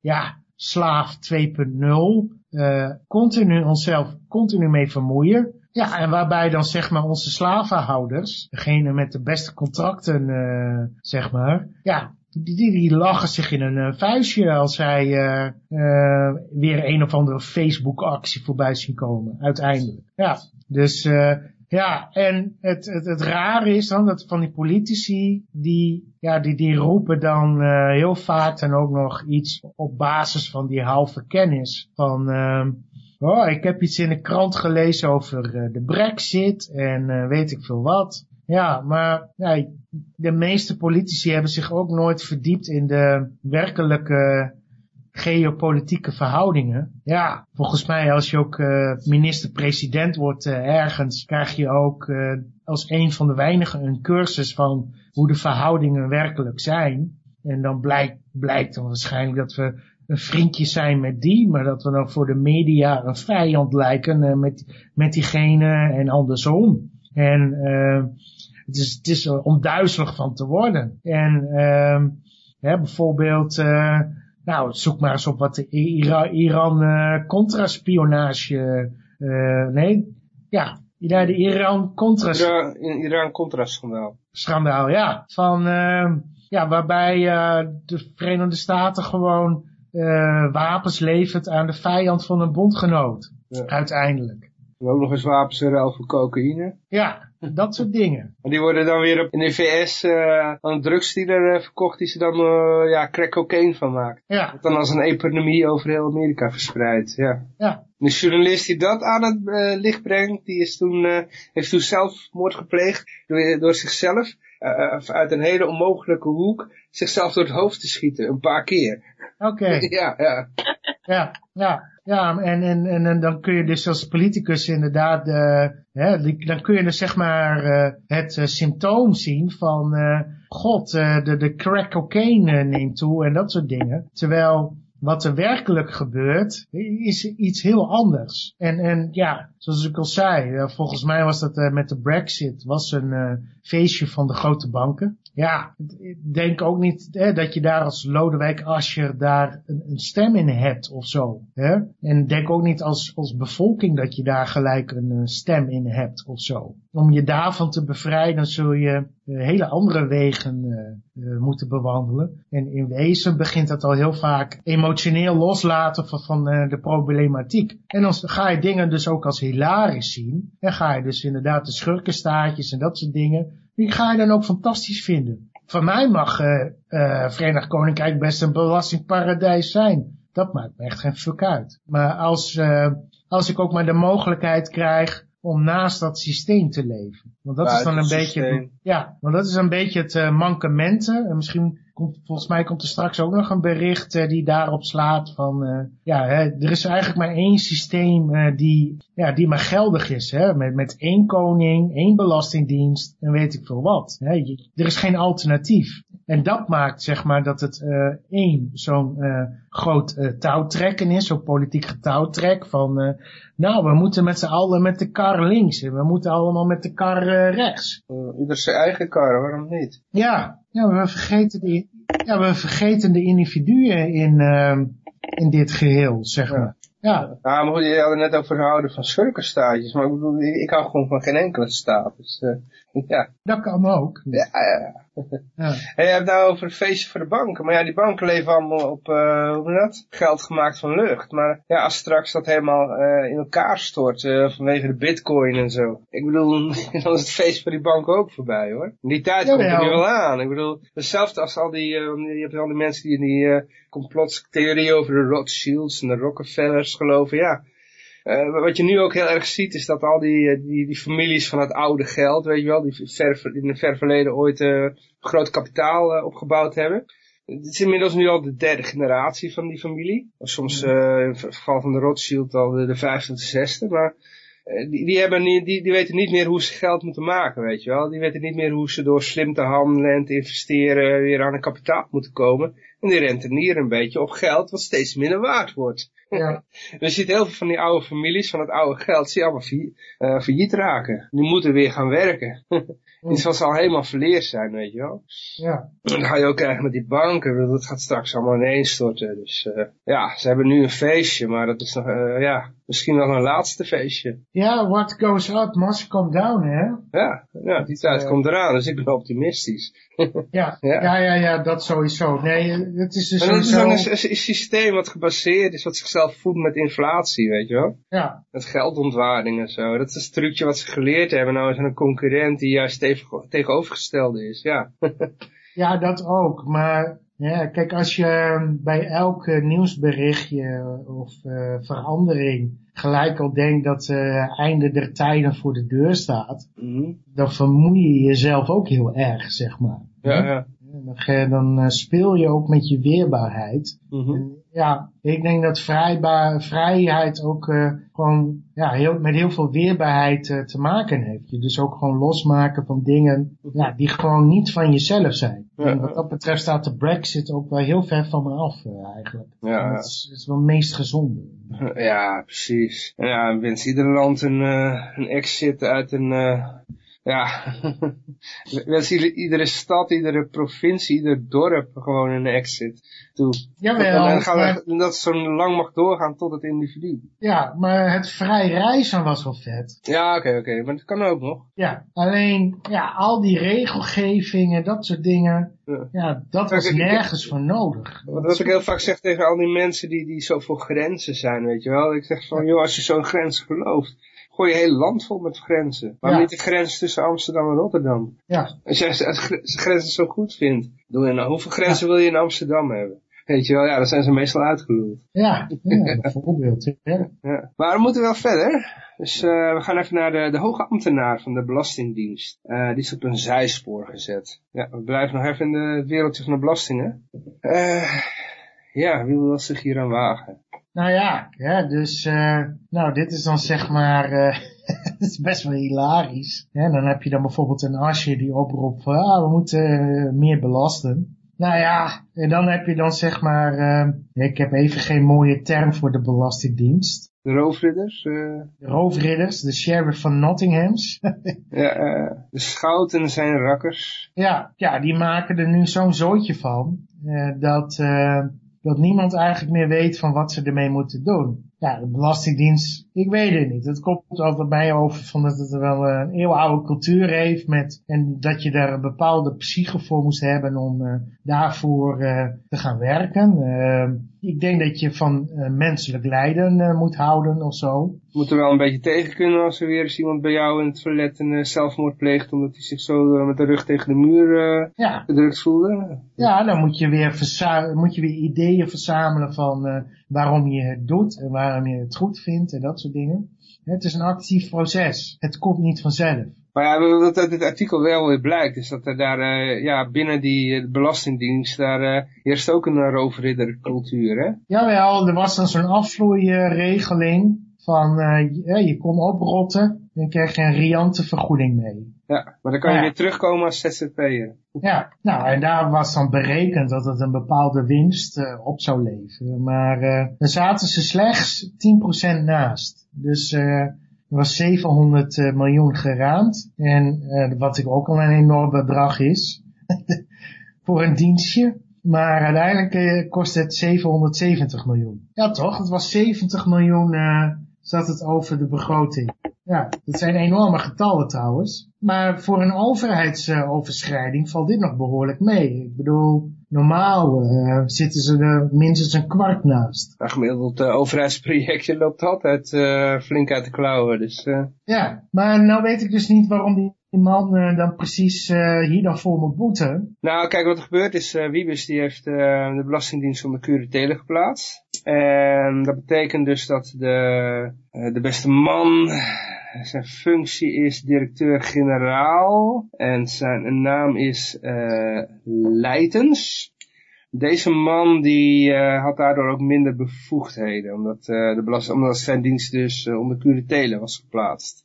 ja, slaaf 2.0 continu onszelf continu mee vermoeien. Ja, en waarbij dan zeg maar onze slavenhouders, degene met de beste contracten, zeg maar, ja, die, die, lachen zich in een uh, vuistje als zij uh, uh, weer een of andere Facebook-actie voorbij zien komen, uiteindelijk. Ja, dus ja, en het, het, het rare is dan dat van die politici, die, ja, die, die roepen dan heel vaak dan ook nog iets op basis van die halve kennis van... Oh, ik heb iets in de krant gelezen over de brexit en weet ik veel wat. Ja, maar ja, de meeste politici hebben zich ook nooit verdiept in de werkelijke geopolitieke verhoudingen. Ja, volgens mij als je ook uh, minister-president wordt uh, ergens, krijg je ook uh, als een van de weinigen een cursus van hoe de verhoudingen werkelijk zijn. En dan blijkt, blijkt dan waarschijnlijk dat we een vriendje zijn met die, maar dat we dan voor de media een vijand lijken met, met diegene en andersom. En het is, het is er onduizelig van te worden. En uh, hè, bijvoorbeeld, nou zoek maar eens op wat de Iran uh, contraspionage, nee, ja, de Iran contra Iran, Iran contra schandaal. Schandaal, ja. Van, ja, waarbij de Verenigde Staten gewoon uh, wapens levert aan de vijand van een bondgenoot. Ja. Uiteindelijk. En ook nog eens wapens ruil voor cocaïne. Ja, dat soort dingen. Maar die worden dan weer in de VS uh, aan een drugsdealer uh, verkocht die ze dan uh, ja, crack cocaine van maakt. Ja. Dat dan als een epidemie over heel Amerika verspreidt. Ja. ja. De journalist die dat aan het licht brengt, die is toen, heeft toen zelfmoord gepleegd door, door zichzelf uit een hele onmogelijke hoek zichzelf door het hoofd te schieten, een paar keer. Oké. ja, ja. Ja, ja. Ja, en, en, en, en dan kun je dus als politicus inderdaad, uh, hè, dan kun je dus zeg maar uh, het uh, symptoom zien van, god, de, de crack cocaine neemt toe en dat soort dingen. Terwijl wat er werkelijk gebeurt, is iets heel anders. En, en ja, zoals ik al zei, volgens mij was dat met de brexit, was een feestje van de grote banken. Ja, ik denk ook niet hè, dat je daar als Lodewijk Asscher daar een, een, stem in hebt of zo. Hè? En denk ook niet als, als bevolking dat je daar gelijk een, stem in hebt of zo. Om je daarvan te bevrijden zul je uh, hele andere wegen uh, uh, moeten bewandelen. En in wezen begint dat al heel vaak emotioneel loslaten van, de problematiek. En dan ga je dingen dus ook als hilarisch zien. En ga je dus inderdaad de schurkenstaatjes en dat soort dingen die ga je dan ook fantastisch vinden. Van mij mag uh, Verenigd Koninkrijk best een belastingparadijs zijn. Dat maakt me echt geen fuck uit. Maar als, uh, als ik ook maar de mogelijkheid krijg om naast dat systeem te leven. Want dat is dan een beetje, ja, want dat is een beetje het uh, mankementen. En misschien komt, volgens mij komt er straks ook nog een bericht uh, die daarop slaat van, uh, ja, hè, er is eigenlijk maar één systeem die, ja, die maar geldig is, hè, met, met één koning, één belastingdienst en weet ik veel wat. Hè. Je, er is geen alternatief. En dat maakt, zeg maar, dat het één, zo'n groot touwtrekken is, zo'n politiek getouwtrek van, nou, we moeten met z'n allen met de kar links en we moeten allemaal met de kar uh, rechts. Uh, ieder zijn eigen kar, waarom niet? Ja, ja we, vergeten de, ja, we vergeten de individuen in, uh, in dit geheel, zeg maar. Ja. ja, maar goed, je had het net over houden van schurkenstaatjes, maar ik bedoel, ik, ik hou gewoon van geen enkele staat. Dus, uh, ja. Dat kan ook. Ja, ja. Ja. En je hebt nou over een feestje voor de banken. Maar ja, die banken leven allemaal op, uh, hoe dat? Geld gemaakt van lucht. Maar ja, als straks dat helemaal uh, in elkaar stort uh, vanwege de bitcoin en zo. Ik bedoel, dan is het feest voor die banken ook voorbij hoor. Die tijd ja, komt er nu wel aan. Ik bedoel, hetzelfde als al die, je hebt al die mensen die in die complottheorie over de Rothschilds en de Rockefellers geloven. Ja, uh, wat je nu ook heel erg ziet is dat al die, die, die families van het oude geld, weet je wel, die ver, in het ver verleden ooit uh, groot kapitaal uh, opgebouwd hebben. Het is inmiddels nu al de derde generatie van die familie. Soms uh, in het geval van de Rothschild al de, de vijfde of de zesde. Maar die, die, hebben niet, die, die weten niet meer hoe ze geld moeten maken, weet je wel. Die weten niet meer hoe ze door slim te handelen en te investeren weer aan een kapitaal moeten komen. En die rentenieren een beetje op geld wat steeds minder waard wordt. Ja. je ziet heel veel van die oude families van het oude geld, zie je allemaal failliet, uh, failliet raken. Die moeten weer gaan werken. Iets wat ze al helemaal verleerd zijn, weet je wel. Ja. En dan ga je ook krijgen met die banken, dat gaat straks allemaal ineenstorten. Dus uh, ja, ze hebben nu een feestje, maar dat is nog, uh, ja, misschien nog een laatste feestje. Ja, what goes up must come down, hè? Ja, ja die tijd komt eraan, dus ik ben optimistisch. ja, ja, ja, ja, ja, dat sowieso. Nee, het is dus sowieso... Het is een, een, systeem wat gebaseerd is, wat zichzelf voedt met inflatie, weet je wel? Ja. Met geldontwaarding en zo. Dat is het trucje wat ze geleerd hebben. Nou is een concurrent die juist tegen, tegenovergestelde is, ja. ja, dat ook. Maar ja, kijk, als je bij elk nieuwsberichtje of uh, verandering gelijk al denkt dat uh, einde der tijden voor de deur staat, mm -hmm. dan vermoei je jezelf ook heel erg, zeg maar. Ja, ja. En dan, eh, speel je ook met je weerbaarheid. Mhm. Ja, ik denk dat vrijba- vrijheid ook eh, gewoon ja, heel, met heel veel weerbaarheid eh, te maken heeft. Je dus ook gewoon losmaken van dingen ja, die gewoon niet van jezelf zijn. Ja. En wat dat betreft staat de brexit ook wel heel ver van me af eh, eigenlijk. Ja. Dat is, is wel het meest gezonde. Ja, precies. Ja, wens ieder land een, eh, een exit uit een, eh, ja, wens ieder- iedere stad, iedere provincie, ieder dorp gewoon een exit toe. Jawel, en dan gaan maar- we, dat zo lang mag doorgaan tot het individu. Ja, maar het vrij reizen was wel vet. Ja, oké, oké, maar dat kan ook nog. Ja, alleen ja, al die regelgeving en dat soort dingen, Ja. ja, dat was nergens voor nodig. Wat, wat ik heel vaak zeg tegen al die mensen die, die zo voor grenzen zijn, weet je wel. Ik zeg van, joh, als je zo'n grens gelooft, gooi je hele land vol met grenzen. Waarom Ja. niet de grens tussen Amsterdam en Rotterdam? Ja, Als jij de gre- de grenzen zo goed vindt, doe je nou, hoeveel grenzen wil je in Amsterdam hebben? Weet je wel, ja, dan zijn ze meestal uitgeloeld. ja, ja bijvoorbeeld. Ja. Ja. Maar we moeten wel verder. Dus eh, we gaan even naar de, de hoge ambtenaar van de Belastingdienst. Eh, die is op een zijspoor gezet. Ja, we blijven nog even in de wereldje van de belastingen. Eh, ja, wie wil zich hier aan wagen? Nou ja, ja dus eh, nou, dit is dan zeg maar, eh, het is best wel hilarisch. Ja, dan heb je dan bijvoorbeeld een asje die oproept van, ah, we moeten eh, meer belasten. Nou ja, en dan heb je dan zeg maar, eh, ik heb even geen mooie term voor de Belastingdienst. De roofridders? eh, De roofridders, de sheriff van Nottinghams. ja, eh, de schouten zijn rakkers. Ja, ja, die maken er nu zo'n zootje van, dat, dat niemand eigenlijk meer weet van wat ze ermee moeten doen. Ja, de Belastingdienst, ik weet het niet. Het komt over mij over van dat het wel een eeuwenoude cultuur heeft met, en dat je daar een bepaalde psyche voor moest hebben om eh, daarvoor eh, te gaan werken. Eh, ik denk dat je van eh, menselijk lijden eh, moet houden of zo. We moeten wel een beetje tegen kunnen als er weer eens iemand bij jou in het toilet een eh, zelfmoord pleegt omdat hij zich zo eh, met de rug tegen de muur eh, Ja, gedrukt voelde. Ja, dan moet je weer, moet je weer ideeën verzamelen van eh, waarom je het doet en waarom je het goed vindt en dat soort dingen. Het is een actief proces. Het komt niet vanzelf. Maar ja, wat uit dit artikel wel weer blijkt, is dat er daar eh, ja, binnen die eh, belastingdienst, daar eh heerst ook een uh, roofriddercultuur, hè? Jawel, er was dan zo'n afvloeiregeling van je, je kon oprotten, dan krijg je een riante vergoeding mee. Ja, maar dan kan je Ja. weer terugkomen als ZZP'er. Ja, nou en daar was dan berekend dat het een bepaalde winst eh, op zou leveren. Maar eh daar zaten ze slechts 10% naast. Dus eh er was 700 eh, miljoen geraamd. En eh, wat ik ook al een enorm bedrag is. voor een dienstje. Maar uiteindelijk kost het 770 miljoen. Ja toch, het was 70 miljoen eh zat het over de begroting. Ja, dat zijn enorme getallen trouwens. Maar voor een overheidsoverschrijding valt dit nog behoorlijk mee. Ik bedoel, normaal eh, zitten ze er minstens een kwart naast. Een gemiddeld eh, overheidsprojectje loopt altijd eh, flink uit de klauwen, dus... Ja, maar nou weet ik dus niet waarom die man dan precies hier dan voor moet boeten. Nou, kijk, wat er gebeurd is, eh Wiebes die heeft de Belastingdienst onder curatele geplaatst. En dat betekent dus dat de, de beste man, zijn functie is directeur-generaal en zijn naam is eh Leitens. Deze man die eh, had daardoor ook minder bevoegdheden, omdat, eh, de belast omdat zijn dienst dus onder curatele was geplaatst.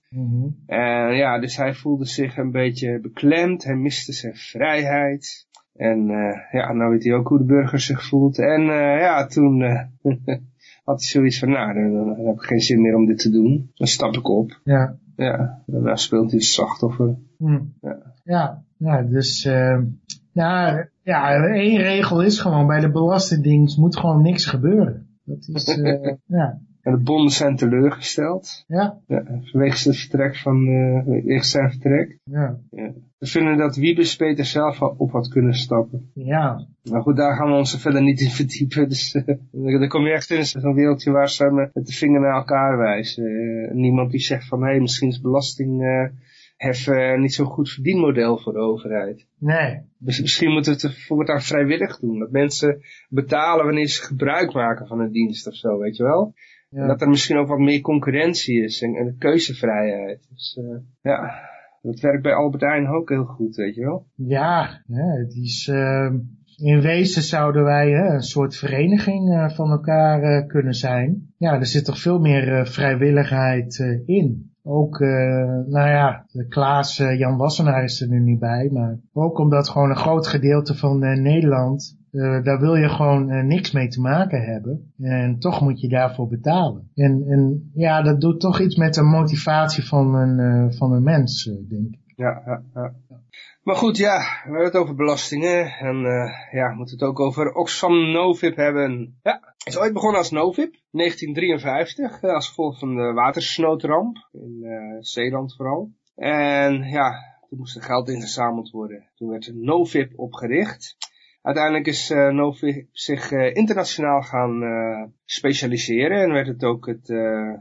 En ja, dus hij voelde zich een beetje beklemd. Hij miste zijn vrijheid. En eh, ja, nou weet hij ook hoe de burger zich voelt. En eh, ja, toen eh, had hij zoiets van, nou, dan, dan heb ik geen zin meer om dit te doen. Dan stap ik op. Ja. Ja, daarna speelt hij slachtoffer. Hm. Ja. Ja, nou, dus, eh, nou, ja, één regel is gewoon, bij de Belastingdienst moet gewoon niks gebeuren. Dat is, eh, ja, En de bonden zijn teleurgesteld. ja, Ja, vanwege het vertrek van, vanwege zijn vertrek. ja, Ja. We vinden dat Wiebes Peter zelf al op had kunnen stappen. ja, Maar goed, daar gaan we ons verder niet in verdiepen. Dus eh, dan kom je echt in zo'n wereldje waar ze met de vinger naar elkaar wijzen. Eh, niemand die zegt van, hé, hey, misschien is belasting heffen niet zo'n goed verdienmodel voor de overheid. nee, Dus misschien moeten we het voortaan vrijwillig doen. Dat mensen betalen wanneer ze gebruik maken van een dienst of zo, weet je wel. Ja, dat er misschien ook wat meer concurrentie is en, en keuzevrijheid. Dus eh, ja, Dat werkt bij Albert Heijn ook heel goed, weet je wel. Ja, het is, uh, in wezen zouden wij hè, een soort vereniging uh, van elkaar uh, kunnen zijn. Ja, er zit toch veel meer vrijwilligheid in. Ook, nou ja, Klaas, Jan Wassenaar is er nu niet bij, maar ook omdat gewoon een groot gedeelte van Nederland uh, daar wil je gewoon uh, niks mee te maken hebben. En toch moet je daarvoor betalen. En, en ja, dat doet toch iets met de motivatie van een, uh, van een mens, denk ik. Ja, ja, ja. Maar goed, ja, we hebben het over belastingen. En ja, we moeten het ook over Oxfam Novib hebben. Ja, is ooit begonnen als Novib, 1953, als gevolg van de watersnoodramp. In Zeeland vooral. En ja, toen moest er geld ingezameld worden. Toen werd Novib opgericht. Uiteindelijk is uh, Novi zich uh, internationaal gaan uh, specialiseren en werd het ook het,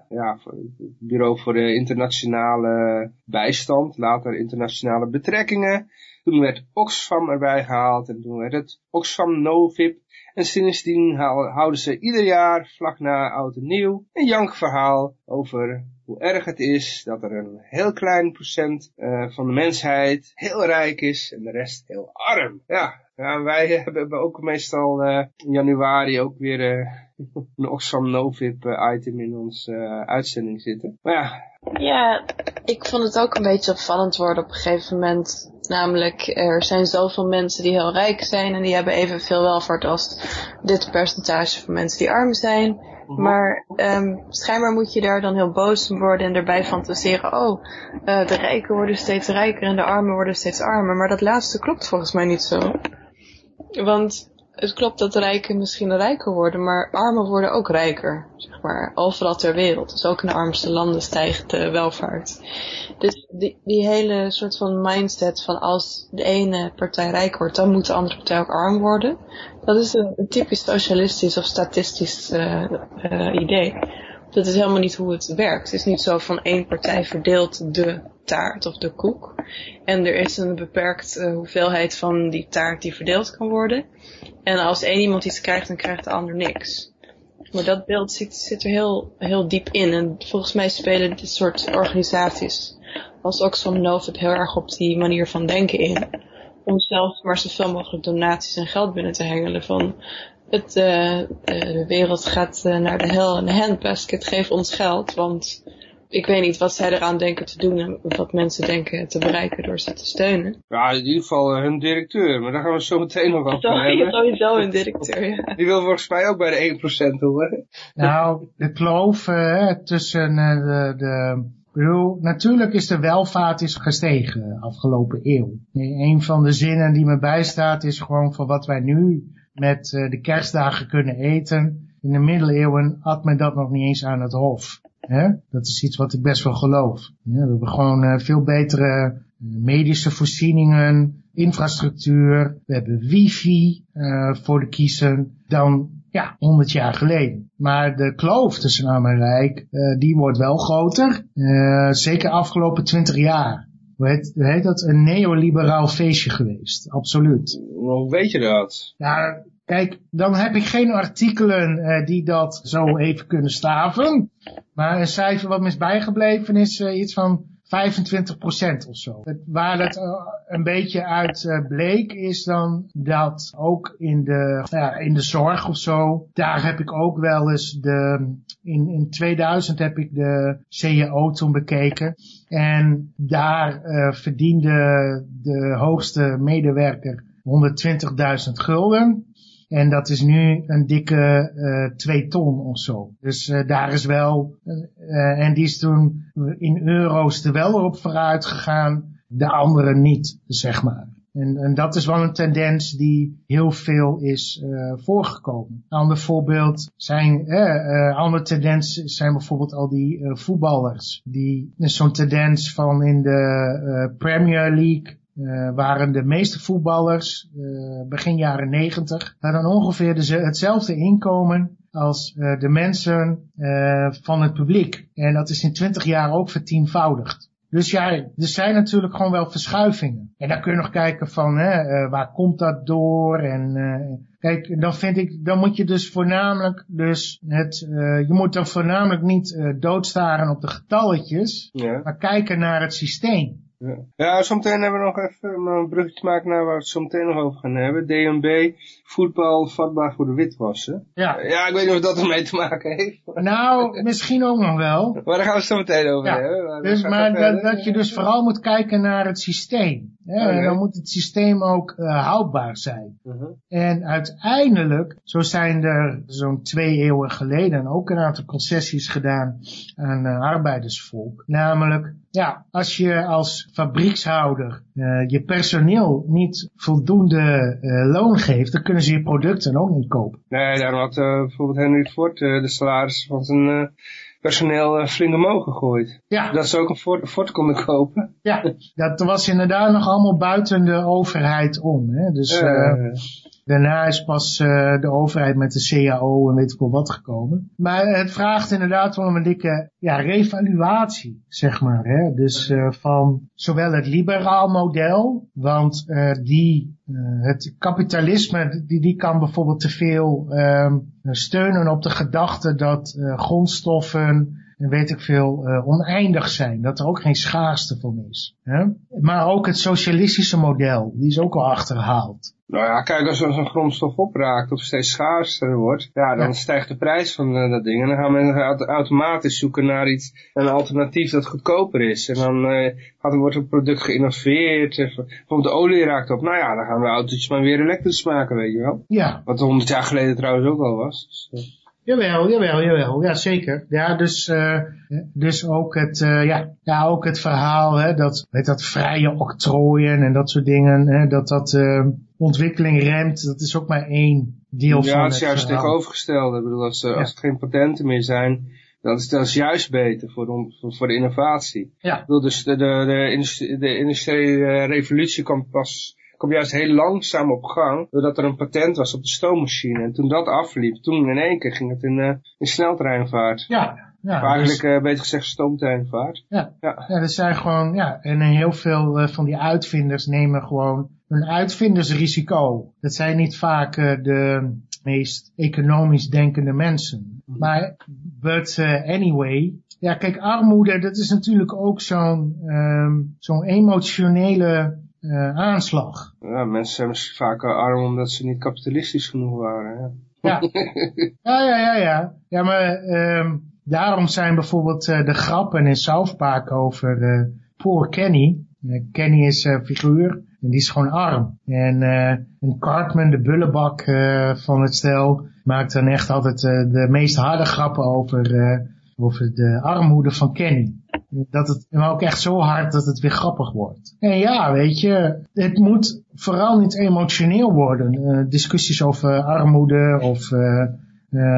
ja, het bureau voor de internationale bijstand, later internationale betrekkingen. Toen werd Oxfam erbij gehaald en toen werd het Oxfam Novib. En sindsdien houden ze ieder jaar, vlak na oud en nieuw, een jankverhaal over hoe erg het is dat er een heel klein procent van de mensheid heel rijk is en de rest heel arm. Ja, ja, wij hebben ook meestal uh, in januari ook weer uh, een Oxfam Novib item in onze uitzending zitten. Maar ja. Ja, ik vond het ook een beetje opvallend worden op een gegeven moment. Namelijk, er zijn zoveel mensen die heel rijk zijn en die hebben evenveel welvaart als dit percentage van mensen die arm zijn. Mhm. Maar um, schijnbaar moet je daar dan heel boos om worden en erbij fantaseren. Oh, uh, de rijken worden steeds rijker en de armen worden steeds armer. Maar dat laatste klopt volgens mij niet zo. Want het klopt dat rijken misschien rijker worden, maar armen worden ook rijker. Zeg maar, overal ter wereld. Dus ook in de armste landen stijgt de welvaart. Dus die, die hele soort van mindset van als de ene partij rijk wordt, dan moet de andere partij ook arm worden. Dat is een, typisch socialistisch of statistisch uh, uh, idee. Dat is helemaal niet hoe het werkt. Het is niet zo van één partij verdeelt de taart of de koek. En er is een beperkte hoeveelheid van die taart die verdeeld kan worden. En als één iemand iets krijgt, dan krijgt de ander niks. Maar dat beeld zit, zit er heel, heel diep in. En volgens mij spelen dit soort organisaties als Oxfam Novib heel erg op die manier van denken in. Om zelf maar zoveel mogelijk donaties en geld binnen te hengelen van het, uh, de wereld gaat uh, naar de hel en de handbasket, geef ons geld, want ik weet niet wat zij eraan denken te doen en wat mensen denken te bereiken door ze te steunen. Ja, in ieder geval hun directeur, maar daar gaan we zo meteen nog over Sorry, hebben. Sowieso hun directeur, ja. Die wil volgens mij ook bij de 1% horen. Nou, de kloof uh, tussen de, de bedoel, natuurlijk is de welvaart is gestegen afgelopen eeuw. Een van de zinnen die me bijstaat is gewoon van wat wij nu met uh, de kerstdagen kunnen eten. In de middeleeuwen had men dat nog niet eens aan het hof. Hè? Dat is iets wat ik best wel geloof. Ja, we hebben gewoon uh, veel betere uh, medische voorzieningen, infrastructuur. We hebben wifi voor de kiezen dan ja, 100 jaar geleden. Maar de kloof tussen arm en rijk, die wordt wel groter. zeker afgelopen 20 jaar. Hoe heet, hoe heet dat? Een neoliberaal feestje geweest. Absoluut. Hoe weet je dat? Ja, kijk, dan heb ik geen artikelen uh, die dat zo even kunnen staven. Maar een cijfer wat me is bijgebleven is uh, iets van 25% of zo. Het, waar het uh, een beetje uit uh, bleek is dan dat ook in de, ja, in de zorg of zo, daar heb ik ook wel eens de, in, in 2000 heb ik de CEO toen bekeken. En daar uh, verdiende de hoogste medewerker 120.000 gulden. En dat is nu een dikke uh, twee ton of zo. Dus uh, daar is wel, en die is toen in euro's er wel op vooruit gegaan, de andere niet, zeg maar. En, en dat is wel een tendens die heel veel is uh, voorgekomen. Een ander voorbeeld zijn, uh, andere tendens zijn bijvoorbeeld al die uh, voetballers. Die zo'n tendens van in de Premier League waren de meeste voetballers begin jaren negentig hadden ongeveer de, hetzelfde inkomen als de mensen van het publiek. En dat is in twintig jaar ook vertienvoudigd. Dus ja, er zijn natuurlijk gewoon wel verschuivingen. En dan kun je nog kijken van, hè, waar komt dat door? En kijk, dan vind ik, dan moet je dus voornamelijk, dus het, je moet dan voornamelijk niet doodstaren op de getalletjes, ja. maar kijken naar het systeem. Ja, ja zometeen hebben we nog even een bruggetje maken naar waar we het zometeen nog over gaan hebben. DNB, voetbal vatbaar voor de witwassen. Ja. Ja, ik weet niet of dat ermee te maken heeft. Nou, misschien ook nog wel. Maar daar gaan we het zo meteen over Ja, hebben. Maar Dus, maar dat, dat je dus vooral moet kijken naar het systeem. Hè? Oké. En dan moet het systeem ook eh, houdbaar zijn. Mhm. En uiteindelijk, zo zijn er zo'n twee eeuwen geleden ook een aantal concessies gedaan aan eh, arbeidersvolk. Namelijk, ja, als je als fabriekshouder eh, je personeel niet voldoende loon geeft, dan kunnen ze je producten ook niet kopen. Nee, daarom had eh, bijvoorbeeld Henry Ford eh, de salaris van zijn eh, personeel flink omhoog gegooid. Ja, Dat ze ook een Ford, Ford konden kopen. ja, dat was inderdaad nog allemaal buiten de overheid om. Hè? Dus Daarna is pas eh, de overheid met de CAO en weet ik wel wat gekomen. Maar het vraagt inderdaad om een dikke ja, revaluatie, zeg maar. Hè? Dus eh, van zowel het liberaal model, want eh, die, het kapitalisme, die, die kan bijvoorbeeld te veel ehm, steunen op de gedachte dat grondstoffen en weet ik veel, oneindig zijn. Dat er ook geen schaarste van is. Hè? Maar ook het socialistische model, die is ook al achterhaald. Nou ja, kijk, als als een grondstof opraakt of steeds schaarser wordt, ja, dan Ja. stijgt de prijs van eh, dat ding. En dan gaan mensen auto- automatisch zoeken naar iets, een alternatief dat goedkoper is. En dan eh, gaat, er- wordt een product geïnnoveerd. Bijvoorbeeld de olie raakt op. Nou ja, dan gaan we autootjes maar weer elektrisch maken, weet je wel. Ja, Wat 100 jaar geleden trouwens ook al was. Dus, eh, Jawel, jawel, jawel. Ja, zeker. Ja, dus, eh, dus ook, het, eh, ja, ja, ook het verhaal, hè, dat, weet dat vrije octrooien en dat soort dingen, hè, dat dat eh, ontwikkeling remt, dat is ook maar één deel van ja, het het is juist tegenovergestelde. Ik bedoel, als, eh, Ja. als er geen patenten meer zijn, dat is, dat is juist beter voor de, voor, de innovatie. Ja. Ik bedoel, dus de, de, de, industrie, de industriële revolutie kwam pas kwam juist heel langzaam op gang, doordat er een patent was op de stoommachine. En toen dat afliep, toen in één keer ging het in, eh in sneltreinvaart. Ja, ja, eigenlijk, dus- eh, beter gezegd, stoomtreinvaart. ja. Ja. Ja, er zijn gewoon, ja, en heel veel van die uitvinders nemen gewoon een uitvindersrisico. Dat zijn niet vaak eh, de meest economisch denkende mensen. Maar, but eh, anyway, ja, kijk, armoede, dat is natuurlijk ook zo'n ehm, zo'n emotionele eh, aanslag. Ja, mensen zijn misschien vaak eh, arm omdat ze niet kapitalistisch genoeg waren. Ja. Ja, ja, ja, ja. Ja, ja maar ehm, daarom zijn bijvoorbeeld de grappen in South Park over eh Poor Kenny. Kenny is een figuur en die is gewoon arm. En, eh en Cartman, de bullebak eh, van het stel, maakt dan echt altijd eh, de meest harde grappen over, over de armoede van Kenny. Dat het, maar ook echt zo hard dat het weer grappig wordt. En ja, weet je, het moet vooral niet emotioneel worden. Discussies over armoede of eh, eh,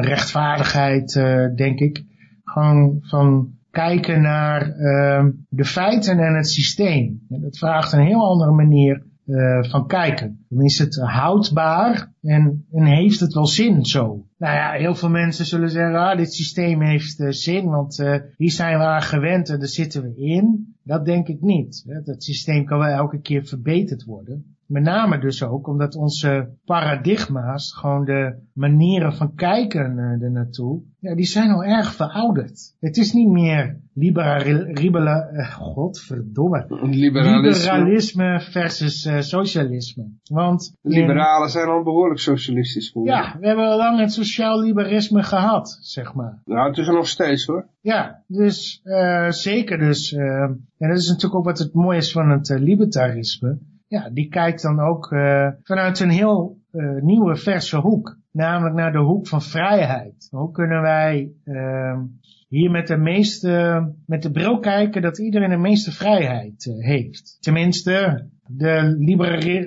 rechtvaardigheid, denk ik. Gewoon van kijken naar eh, de feiten en het systeem. Dat vraagt een heel andere manier eh, van kijken. Dan is het houdbaar en, en heeft het wel zin zo. Nou ja, heel veel mensen zullen zeggen, ah, dit systeem heeft eh, zin, want eh, hier zijn we aan gewend en daar zitten we in. Dat denk ik niet. Dat systeem kan wel elke keer verbeterd worden. Met name dus ook omdat onze paradigma's, gewoon de manieren van kijken uh, er naartoe, ja, die zijn al erg verouderd. Het is niet meer liberale, uh, godverdomme, Liberalisme. liberalisme versus uh, socialisme. Want De liberalen zijn al behoorlijk socialistisch geworden. ja, we hebben al lang het sociaal liberalisme gehad, zeg maar. Nou, het is er nog steeds hoor. Ja, dus zeker dus. En dat is natuurlijk ook wat het mooie is van het libertarisme. Ja, die kijkt dan ook uh, vanuit een heel uh, nieuwe, verse hoek. Namelijk naar de hoek van vrijheid. Hoe kunnen wij uh, hier met de meeste, met de bril kijken dat iedereen de meeste vrijheid uh, heeft. Tenminste, de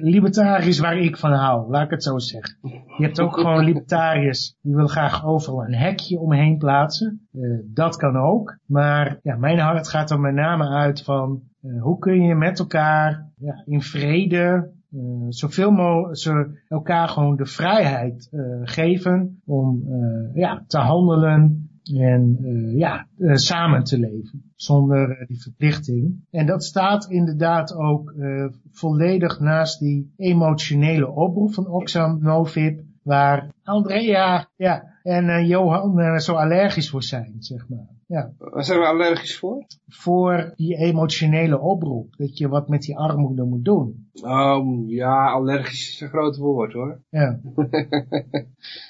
libertariërs waar ik van hou, laat ik het zo zeggen. Je hebt ook gewoon libertariërs die willen graag overal een hekje omheen plaatsen. Dat kan ook. Maar ja, mijn hart gaat er met name uit van uh, hoe kun je met elkaar ja, in vrede uh, zoveel mogelijk elkaar gewoon de vrijheid uh, geven om ja, te handelen en ja, samen te leven zonder die verplichting. En dat staat inderdaad ook volledig naast die emotionele oproep van Oxfam Novib waar Andrea ja, en Johan zo allergisch voor zijn, zeg maar. Ja. Waar zijn we allergisch voor? Voor die emotionele oproep. Dat je wat met die armoede moet doen. Oh, ja, allergisch is een groot woord hoor. Ja.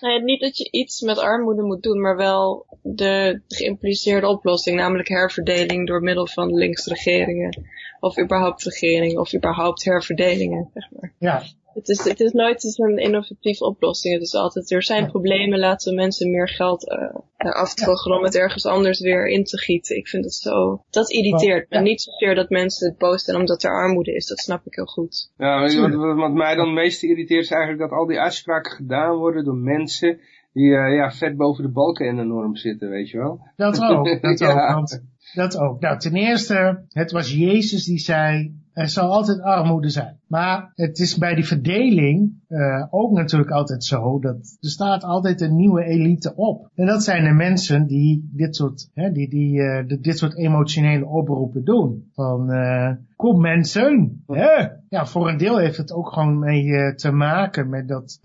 Ja, niet dat je iets met armoede moet doen, maar wel de geïmpliceerde oplossing, namelijk herverdeling door middel van linkse regeringen. Of überhaupt regeringen, of überhaupt herverdelingen, zeg maar. Ja. Het is, het is nooit eens een innovatieve oplossing. Het is altijd, er zijn problemen, laten we mensen meer geld uh, aftroggelen om het ergens anders weer in te gieten. Ik vind het zo, dat irriteert me. Ja. Niet zozeer dat mensen boos zijn omdat er armoede is, dat snap ik heel goed. Ja, wat, wat, wat mij dan het meeste irriteert is eigenlijk dat al die uitspraken gedaan worden door mensen die uh, ja, vet boven de balken in de norm zitten, weet je wel. Dat ook, dat Ja. ook. Want, dat ook. Nou, ten eerste, het was Jezus die zei, er zal altijd armoede zijn. Maar het is bij die verdeling uh, ook natuurlijk altijd zo dat er staat altijd een nieuwe elite op. En dat zijn de mensen die dit soort, hè, die, die, de, dit soort emotionele oproepen doen. Van, uh, kom mensen, hè? Ja, voor een deel heeft het ook gewoon mee te maken met dat,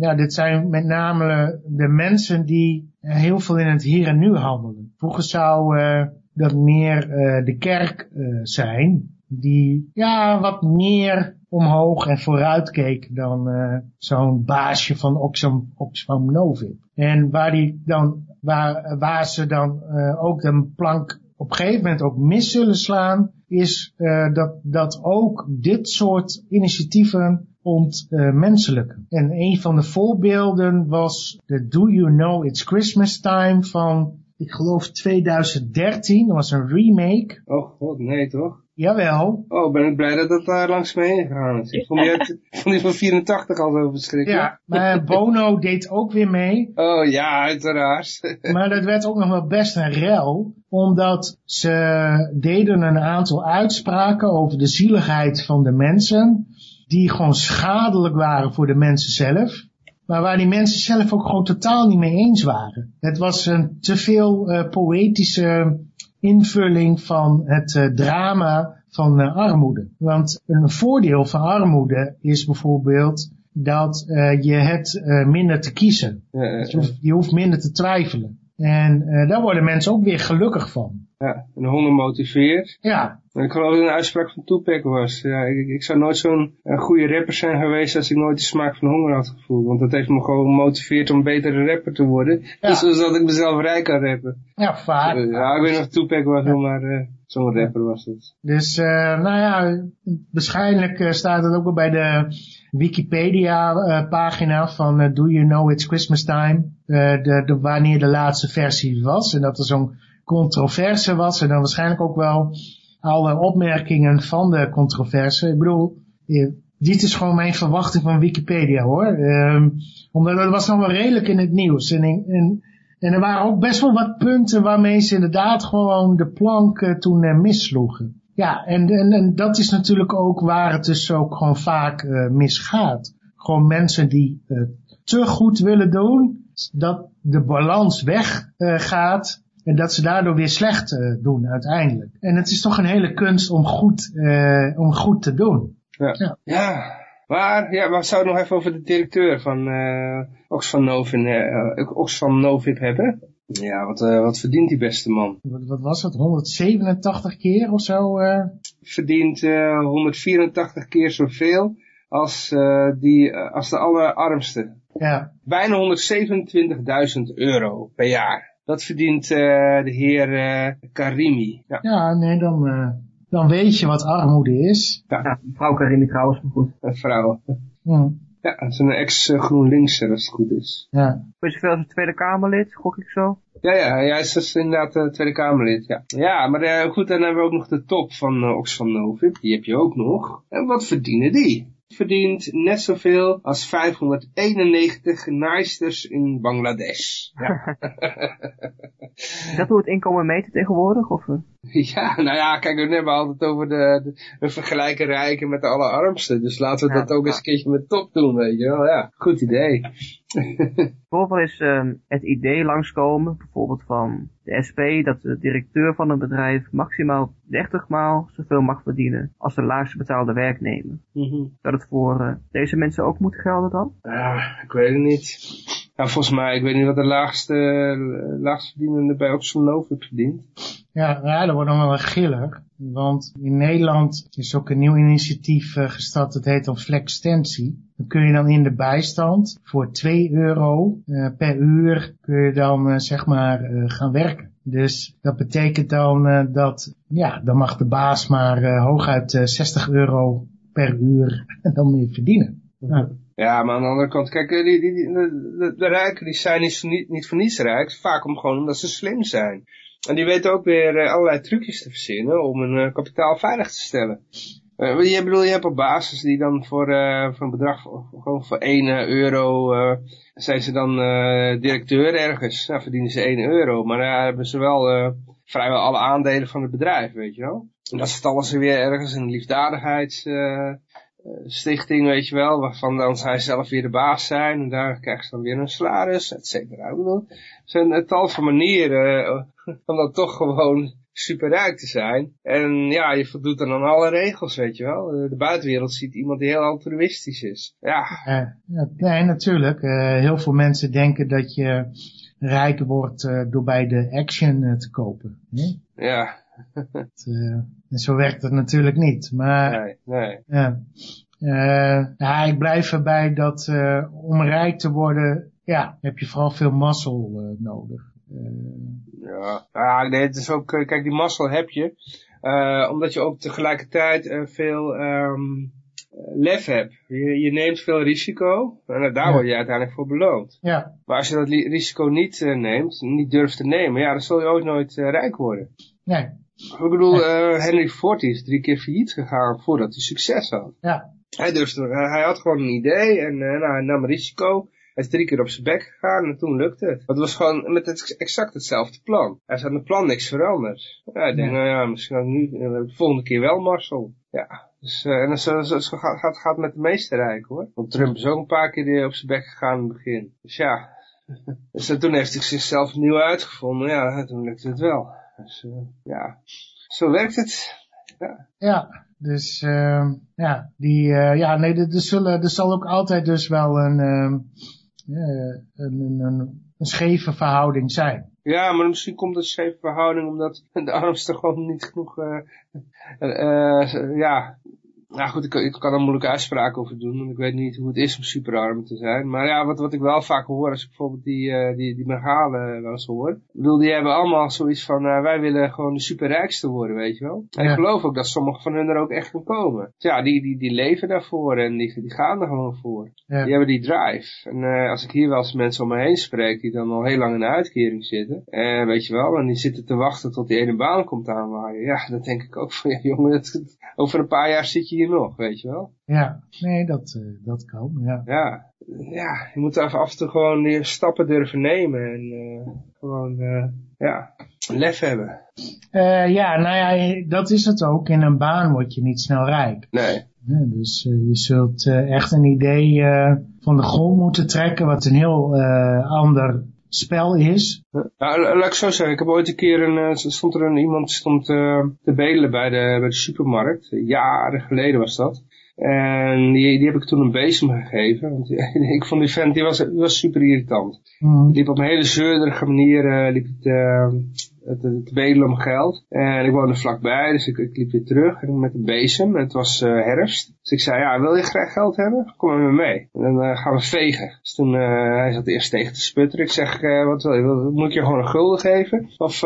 ja, dit zijn met name de mensen die heel veel in het hier en nu handelen. Vroeger zou dat meer de kerk zijn die ja, wat meer omhoog en vooruit keek dan uh, zo'n baasje van Oxfam, Oxfam Novib. En waar, die dan, waar, waar ze dan uh, ook de plank op een gegeven moment ook mis zullen slaan, is uh, dat, dat ook dit soort initiatieven ontmenselijken. en een van de voorbeelden was de Do You Know It's Christmas Time van, ik geloof 2013, dat was een remake. Oh god, nee toch? Jawel. Oh, ben ik blij dat dat daar langs me heen gegaan is. Ik vond die, uit, ik vond die van 84 al zo verschrikkelijk. Ja, maar Bono deed ook weer mee. Oh ja, uiteraard. maar dat werd ook nog wel best een rel, omdat ze deden een aantal uitspraken over de zieligheid van de mensen, die gewoon schadelijk waren voor de mensen zelf. Maar waar die mensen zelf ook gewoon totaal niet mee eens waren. Het was een te veel uh, poëtische invulling van het uh, drama van uh, armoede. Want een voordeel van armoede is bijvoorbeeld dat je hebt minder te kiezen. Dus je, hoeft, je, hoeft, minder te twijfelen. En daar worden mensen ook weer gelukkig van. Ja, en honger motiveert. Ja. En ik geloof dat het een uitspraak van Tupac was. Ja, ik, ik zou nooit zo'n goede rapper zijn geweest als ik nooit de smaak van honger had gevoeld. Want dat heeft me gewoon gemotiveerd om een betere rapper te worden. Ja. Dus zodat ik mezelf rijk kan rappen. Ja, vaak. Uh, ja, ik weet nog Tupac was, ja. maar uh, zo'n rapper was het. Dus, uh, nou ja, waarschijnlijk staat het ook wel bij de Wikipedia-pagina van Do You Know It's Christmas Time? De, de, wanneer de laatste versie was. En dat er zo'n controverse was. En dan waarschijnlijk ook wel alle opmerkingen van de controverse. Ik bedoel, dit is gewoon mijn verwachting van Wikipedia hoor. Um, omdat het was nog wel redelijk in het nieuws. En, en, er waren ook best wel wat punten waarmee ze inderdaad gewoon de plank uh, toen uh. Ja, en, en, dat is natuurlijk ook waar het dus ook gewoon vaak uh, misgaat. Gewoon mensen die te goed willen doen, dat de balans weggaat en dat ze daardoor weer slecht uh, doen uiteindelijk. En het is toch een hele kunst om goed, uh, om goed te doen. Ja. ja. ja. Maar, ja, maar zou het nog even over de directeur van uh, Oxfam Novib, uh, Oxfam Novib hebben? Ja, wat, wat verdient die beste man? Wat, wat was het, 187 keer of zo? Verdient 184 keer zoveel als, die, als de allerarmste. Ja. Bijna 127.000 euro per jaar. Dat verdient uh, de heer uh, Karimi. Ja. ja, nee, dan, uh, dan weet je wat armoede is. Ja, ja mevrouw Karimi trouwens, maar goed. Een vrouw. Hmm. Ja, dat is een ex-GroenLinks, als het goed is. Ja. Weet je veel als een Tweede Kamerlid, gok ik zo? Ja, ja, hij is dus inderdaad uh, Tweede Kamerlid, ja. Ja, maar uh, goed, dan hebben we ook nog de top van uh, Oxfam Novib, die heb je ook nog. En wat verdienen die? Verdient net zoveel als 591 naaisters in Bangladesh. Ja. Is dat hoe het inkomen meten tegenwoordig? Of? Ja, nou ja, kijk, we hebben altijd over de, de we vergelijken rijken met de allerarmsten. Dus laten we ja, dat ook ja. eens een keertje met top doen, weet je wel. Ja, goed idee. Bijvoorbeeld is um, het idee langskomen, bijvoorbeeld van de SP, dat de directeur van een bedrijf maximaal 30 maal zoveel mag verdienen als de laagste betaalde werknemer. Mm -hmm. Zou dat voor uh, deze mensen ook moeten gelden dan? Ja, ik weet het niet. Nou, volgens mij, ik weet niet wat de laagste, uh, laagste verdienende bij Oxfam Novib verdient. Ja, ja, dat wordt dan wel giller. Want in Nederland is ook een nieuw initiatief uh, gestart, dat heet dan Flextensie. Dan kun je dan in de bijstand voor 2 euro uh, per uur kun je dan zeg maar gaan werken. Dus dat betekent dan dat, ja, dan mag de baas maar hooguit 60 euro per uur dan meer verdienen. Ja. Ja, maar aan de andere kant, kijk, die, die, die de, rijken die zijn niet, niet, voor niets rijk, vaak om, gewoon omdat ze slim zijn. En die weten ook weer uh, allerlei trucjes te verzinnen om hun uh, kapitaal veilig te stellen. Uh, je, bedoel, je hebt op basis die dan voor, voor een bedrag, gewoon voor 1 euro, zijn ze dan directeur ergens. Nou, verdienen ze 1 euro, maar daar hebben ze wel vrijwel alle aandelen van het bedrijf, weet je wel. En dat stallen ze weer ergens in liefdadigheids stichting, weet je wel, waarvan dan zij zelf weer de baas zijn en daar krijgen ze dan weer een salaris, et cetera. Er zijn een tal van manieren uh, om dan toch gewoon superrijk te zijn. En ja, je voldoet dan aan alle regels, weet je wel. De buitenwereld ziet iemand die heel altruïstisch is. Ja. Uh, nee, natuurlijk. Uh, heel veel mensen denken dat je rijk wordt door bij de action te kopen. Ja. En zo werkt het natuurlijk niet. Maar, nee, nee. Ja. Uh, ja, ik blijf erbij dat uh, om rijk te worden, ja, heb je vooral veel mazzel nodig. ja, ja, nee, het is ook, kijk, die mazzel heb je, omdat je ook tegelijkertijd veel um, lef hebt. Je, je, neemt veel risico en daar ja. word je uiteindelijk voor beloond. Ja. Maar als je dat risico niet neemt, niet durft te nemen, ja, dan zul je ooit nooit rijk worden. Nee. Ik bedoel, uh, Henry Ford is drie keer failliet gegaan voordat hij succes had. Ja. Hij, durfde, hij had gewoon een idee en uh, nou, hij nam risico. Hij is drie keer op zijn bek gegaan en toen lukte het. Het was gewoon met het, exact hetzelfde plan. Hij had het plan niks veranderd. Ja, ik denk, ja. nou ja, misschien nu, de volgende keer wel Marcel. Ja, dus, uh, en zo, zo, zo gaat, gaat, gaat met de meeste rijken hoor. Want Trump is ook een paar keer op zijn bek gegaan in het begin. Dus ja, dus toen heeft hij zichzelf nieuw uitgevonden. Ja, toen lukte het wel. Dus uh, ja, zo werkt het. Ja. ja. Dus uh, ja, die, uh, ja, nee, er, zullen, er zal ook altijd dus wel een, uh, een, een, een, een scheve verhouding zijn. Ja, maar misschien komt het scheve verhouding omdat de armsten gewoon niet genoeg, ja, nou goed, ik, ik, kan er moeilijke uitspraken over doen, want ik weet niet hoe het is om superarm te zijn. Maar ja, wat, wat ik wel vaak hoor, als ik bijvoorbeeld die, uh, die, die Megalen wel eens hoor. Ik bedoel, die hebben allemaal zoiets van, uh, wij willen gewoon de superrijkste worden, weet je wel. En ja. ik geloof ook dat sommige van hun er ook echt gaan komen. Dus ja, die, die, die leven daarvoor en die, die gaan er gewoon voor. Ja. Die hebben die drive. En uh, als ik hier wel eens mensen om me heen spreek, die dan al heel lang in de uitkering zitten, weet je wel, en die zitten te wachten tot die ene baan komt aanwaaien. Ja, dan denk ik ook van, ja, jongen, dat, over een paar jaar zit je hier nog, weet je wel. Ja, nee, dat, uh, dat kan, ja. Ja, ja je moet af, af en toe gewoon die stappen durven nemen en uh, gewoon, uh, ja, lef hebben. ja, nou ja, dat is het ook. In een baan word je niet snel rijk. Nee. Ja, dus je zult echt een idee van de grond moeten trekken wat een heel ander spel is. Nou, laat ik zo zeggen, ik heb ooit een keer een, stond er een, iemand stond uh, te bedelen bij de, bij de supermarkt. Jaren geleden was dat. En die, die heb ik toen een bezem gegeven. Want ik vond die vent, die was, die was super irritant. Mm. Die liep op een hele zeurderige manier, uh, liep het, uh, te, te bedelen om geld. En ik woonde vlakbij, dus ik, ik liep weer terug en met een bezem. Het was uh, herfst. Dus ik zei, ja, wil je graag geld hebben? Kom met me mee. En dan uh, gaan we vegen. Dus toen, uh, hij zat eerst tegen te sputteren. Ik zeg, wat wil je? Wil, moet ik je gewoon een gulden geven? Of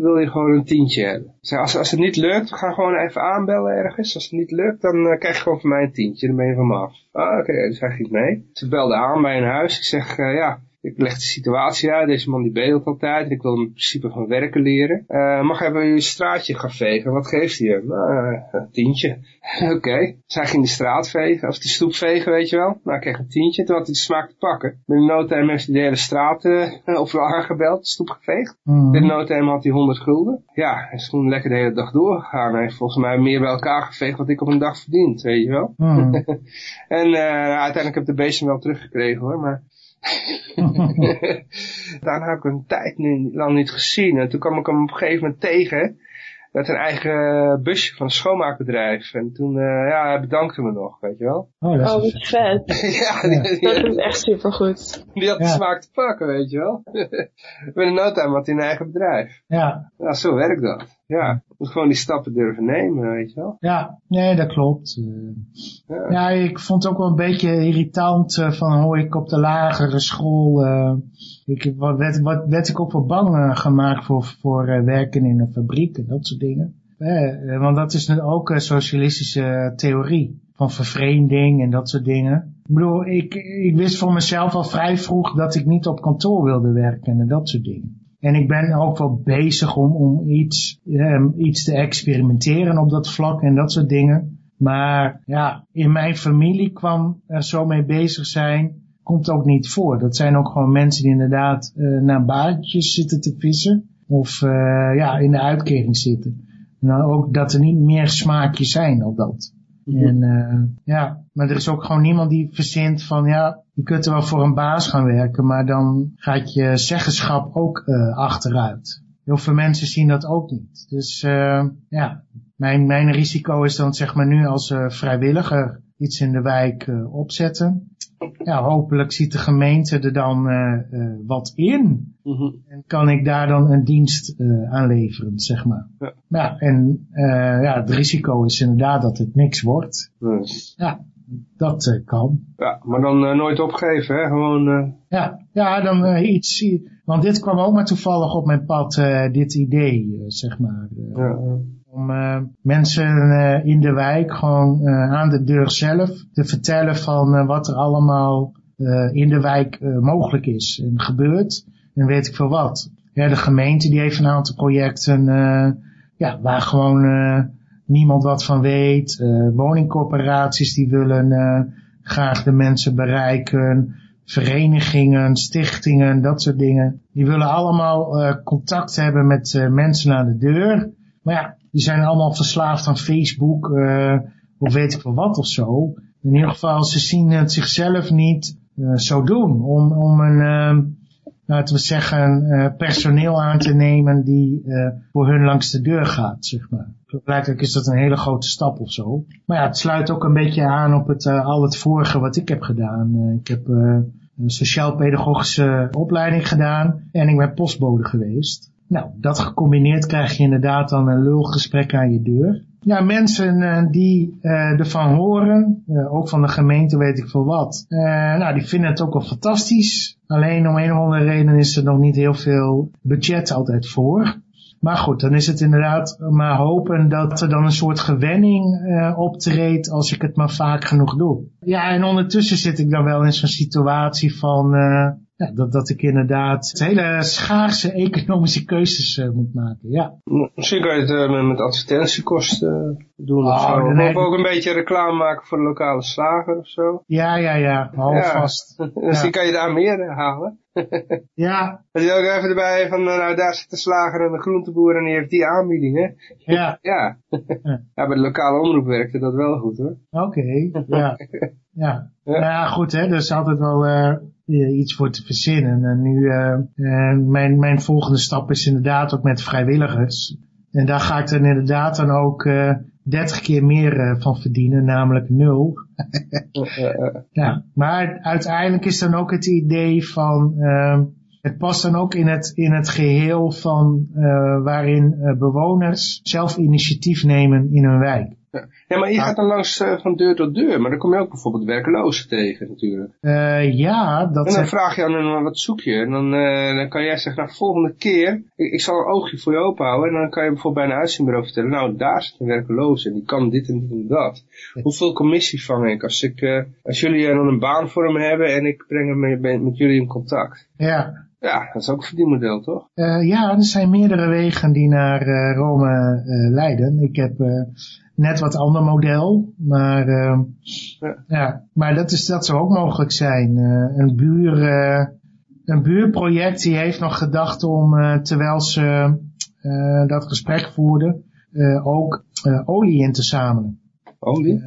wil je gewoon een tientje hebben? Ik zei, als, als het niet lukt, we gaan gewoon even aanbellen ergens. Als het niet lukt, dan krijg je gewoon van mij een tientje. Dan ben je van me af. Ah, oké, okay. dus hij ging mee. Ze belde aan bij een huis. Ik zeg, ja, ik leg de situatie uit. Deze man die bedelt altijd. Ik wil hem in principe van werken leren. Uh, mag even je straatje gaan vegen? Wat geeft hij je? Nou, een tientje. Oké. Okay. Dus hij ging de straat vegen. Of de stoep vegen, weet je wel. Nou, ik kreeg een tientje. Toen had hij de smaak te pakken. Binnen no time heeft hij de hele straat uh, over aangebeld. De stoep geveegd. Mm. Binnen no time had hij 100 gulden. Ja, hij is gewoon lekker de hele dag doorgegaan. Hij heeft volgens mij meer bij elkaar geveegd wat ik op een dag verdient, weet je wel. Mm. en uh, uiteindelijk heb ik de beesten wel teruggekregen hoor. Maar Daarna heb ik een tijd niet, lang niet gezien. En toen kwam ik hem op een gegeven moment tegen. met een eigen busje van een schoonmaakbedrijf. En toen, eh, ja, hij bedankte me nog, weet je wel. Oh, dat is Oh, vet. ja, die, Dat is echt supergoed. die had de Ja. smaak te pakken, weet je wel. Met een noodtime had hij een eigen bedrijf. Ja, Ja, zo werkt dat. Ja, je moet gewoon die stappen durven nemen, weet je wel. ja, nee, dat klopt. Eh, Ja. Ja, ik vond het ook wel een beetje irritant eh, van hoe ik op de lagere school, eh, ik, wat, werd, wat, werd ik ook wel bang gemaakt voor, voor werken in een fabriek en dat soort dingen. Eh, want dat is ook een socialistische theorie van vervreemding en dat soort dingen. Ik bedoel, ik, ik wist voor mezelf al vrij vroeg dat ik niet op kantoor wilde werken en dat soort dingen. En ik ben ook wel bezig om, om iets, eh, iets te experimenteren op dat vlak en dat soort dingen. Maar ja, in mijn familie kwam er zo mee bezig zijn, komt ook niet voor. Dat zijn ook gewoon mensen die inderdaad eh, naar baantjes zitten te vissen. Of eh, ja, in de uitkering zitten. En dan ook dat er niet meer smaakjes zijn op dat. En eh, ja, maar er is ook gewoon niemand die verzint van ja, je kunt er wel voor een baas gaan werken, maar dan gaat je zeggenschap ook eh, achteruit. Heel veel mensen zien dat ook niet. Dus eh, ja, mijn, mijn risico is dan zeg maar nu als eh, vrijwilliger iets in de wijk opzetten. Ja, hopelijk ziet de gemeente er dan wat in. Mhm. En kan ik daar dan een dienst aan leveren, zeg maar. Ja. Ja, en ja, het risico is inderdaad dat het niks wordt. Ja. Ja, dat eh, kan. Ja, maar dan eh, nooit opgeven, hè. Gewoon, eh, Ja, ja dan iets. Want dit kwam ook maar toevallig op mijn pad, eh, dit idee, zeg maar. ja. Om eh, mensen in de wijk gewoon aan de deur zelf te vertellen van wat er allemaal eh, in de wijk mogelijk is en gebeurt. En weet ik veel wat. Ja, de gemeente die heeft een aantal projecten eh, ja, waar gewoon eh, niemand wat van weet. Eh, woningcorporaties die willen eh, graag de mensen bereiken. Verenigingen, stichtingen, dat soort dingen. Die willen allemaal eh, contact hebben met mensen aan de deur. Maar ja, die zijn allemaal verslaafd aan Facebook of weet ik wel wat of zo. In ieder geval, ze zien het zichzelf niet zo doen om, om een, eh, laten we zeggen, eh, personeel aan te nemen die eh, voor hun langs de deur gaat, zeg maar. Blijkbaar is dat een hele grote stap of zo. Maar ja, het sluit ook een beetje aan op het, eh, al het vorige wat ik heb gedaan. Ik heb een sociaal-pedagogische opleiding gedaan en ik ben postbode geweest. Nou, dat gecombineerd krijg je inderdaad dan een lulgesprek aan je deur. Ja, mensen die eh, ervan horen, eh, ook van de gemeente weet ik veel wat, nou, die vinden het ook wel fantastisch. Alleen om een of andere reden is er nog niet heel veel budget altijd voor. Maar goed, dan is het inderdaad maar hopen dat er dan een soort gewenning eh, optreedt als ik het maar vaak genoeg doe. Ja, en ondertussen zit ik dan wel in zo'n situatie van eh, ja, dat, dat ik inderdaad hele schaarse economische keuzes eh, moet maken. Ja. Misschien kan je het eh, met- met advertentiekosten eh, doen of Oh, zo. nee. Of ook een beetje reclame maken voor de lokale slager of zo. Ja, ja, ja, hou Ja. vast. Misschien kan je daar meer halen. Ja, Dat je ook even erbij van, nou daar zit de slager en de groenteboer en die heeft die aanbieding, hè. ja, Ja. Ja. bij de lokale omroep werkte dat wel goed, hoor. oké, ja. Ja. Nou ja, goed, hè, er is altijd wel iets voor te verzinnen. En nu, eh, eh, mijn, mijn volgende stap is inderdaad ook met vrijwilligers. En daar ga ik dan inderdaad dan ook eh 30 keer meer eh, van verdienen, namelijk nul. Eh, eh, eh. Ja, maar uiteindelijk is dan ook het idee van, ehm, het past dan ook in het, in het geheel van eh, waarin eh, bewoners zelf initiatief nemen in hun wijk. Ja, maar je gaat dan langs eh, van deur tot deur, maar dan kom je ook bijvoorbeeld werklozen tegen natuurlijk. Eh, ja, dat En dan vraag je aan hen, wat zoek je? En dan, eh, dan kan jij zeggen, nou volgende keer, ik, ik zal een oogje voor je open houden. En dan kan je bijvoorbeeld bij een uitzendbureau vertellen, nou daar zit een werkloze en die kan dit en dit en dat. Hoeveel commissie vang ik als, ik, als jullie dan een baan voor hem hebben en ik breng hem met, met jullie in contact? ja. Ja, dat is ook een verdienmodel, toch? Eh, ja, er zijn meerdere wegen die naar eh, Rome eh, leiden. Ik heb net wat ander model, maar, eh, Ja. ja. maar dat, is, dat zou ook mogelijk zijn. Een, buur, een buurproject die heeft nog gedacht om, terwijl ze dat gesprek voerden, ook olie in te zamelen. Olie?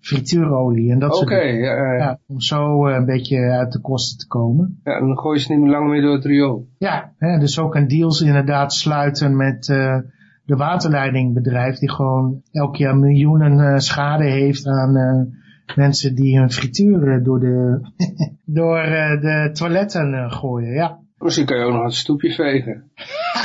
Frituurolie en dat soort dingen. ja, ja, ja. Ja, om zo eh, een beetje uit de kosten te komen. ja, dan gooi je ze niet meer lang meer door het riool. Ja, hè, dus ook een deals inderdaad sluiten met eh, de waterleidingbedrijf die gewoon elk jaar miljoenen eh, schade heeft aan mensen die hun frituur door de, door de toiletten gooien. Ja. Misschien kan je ook nog een stoepje vegen.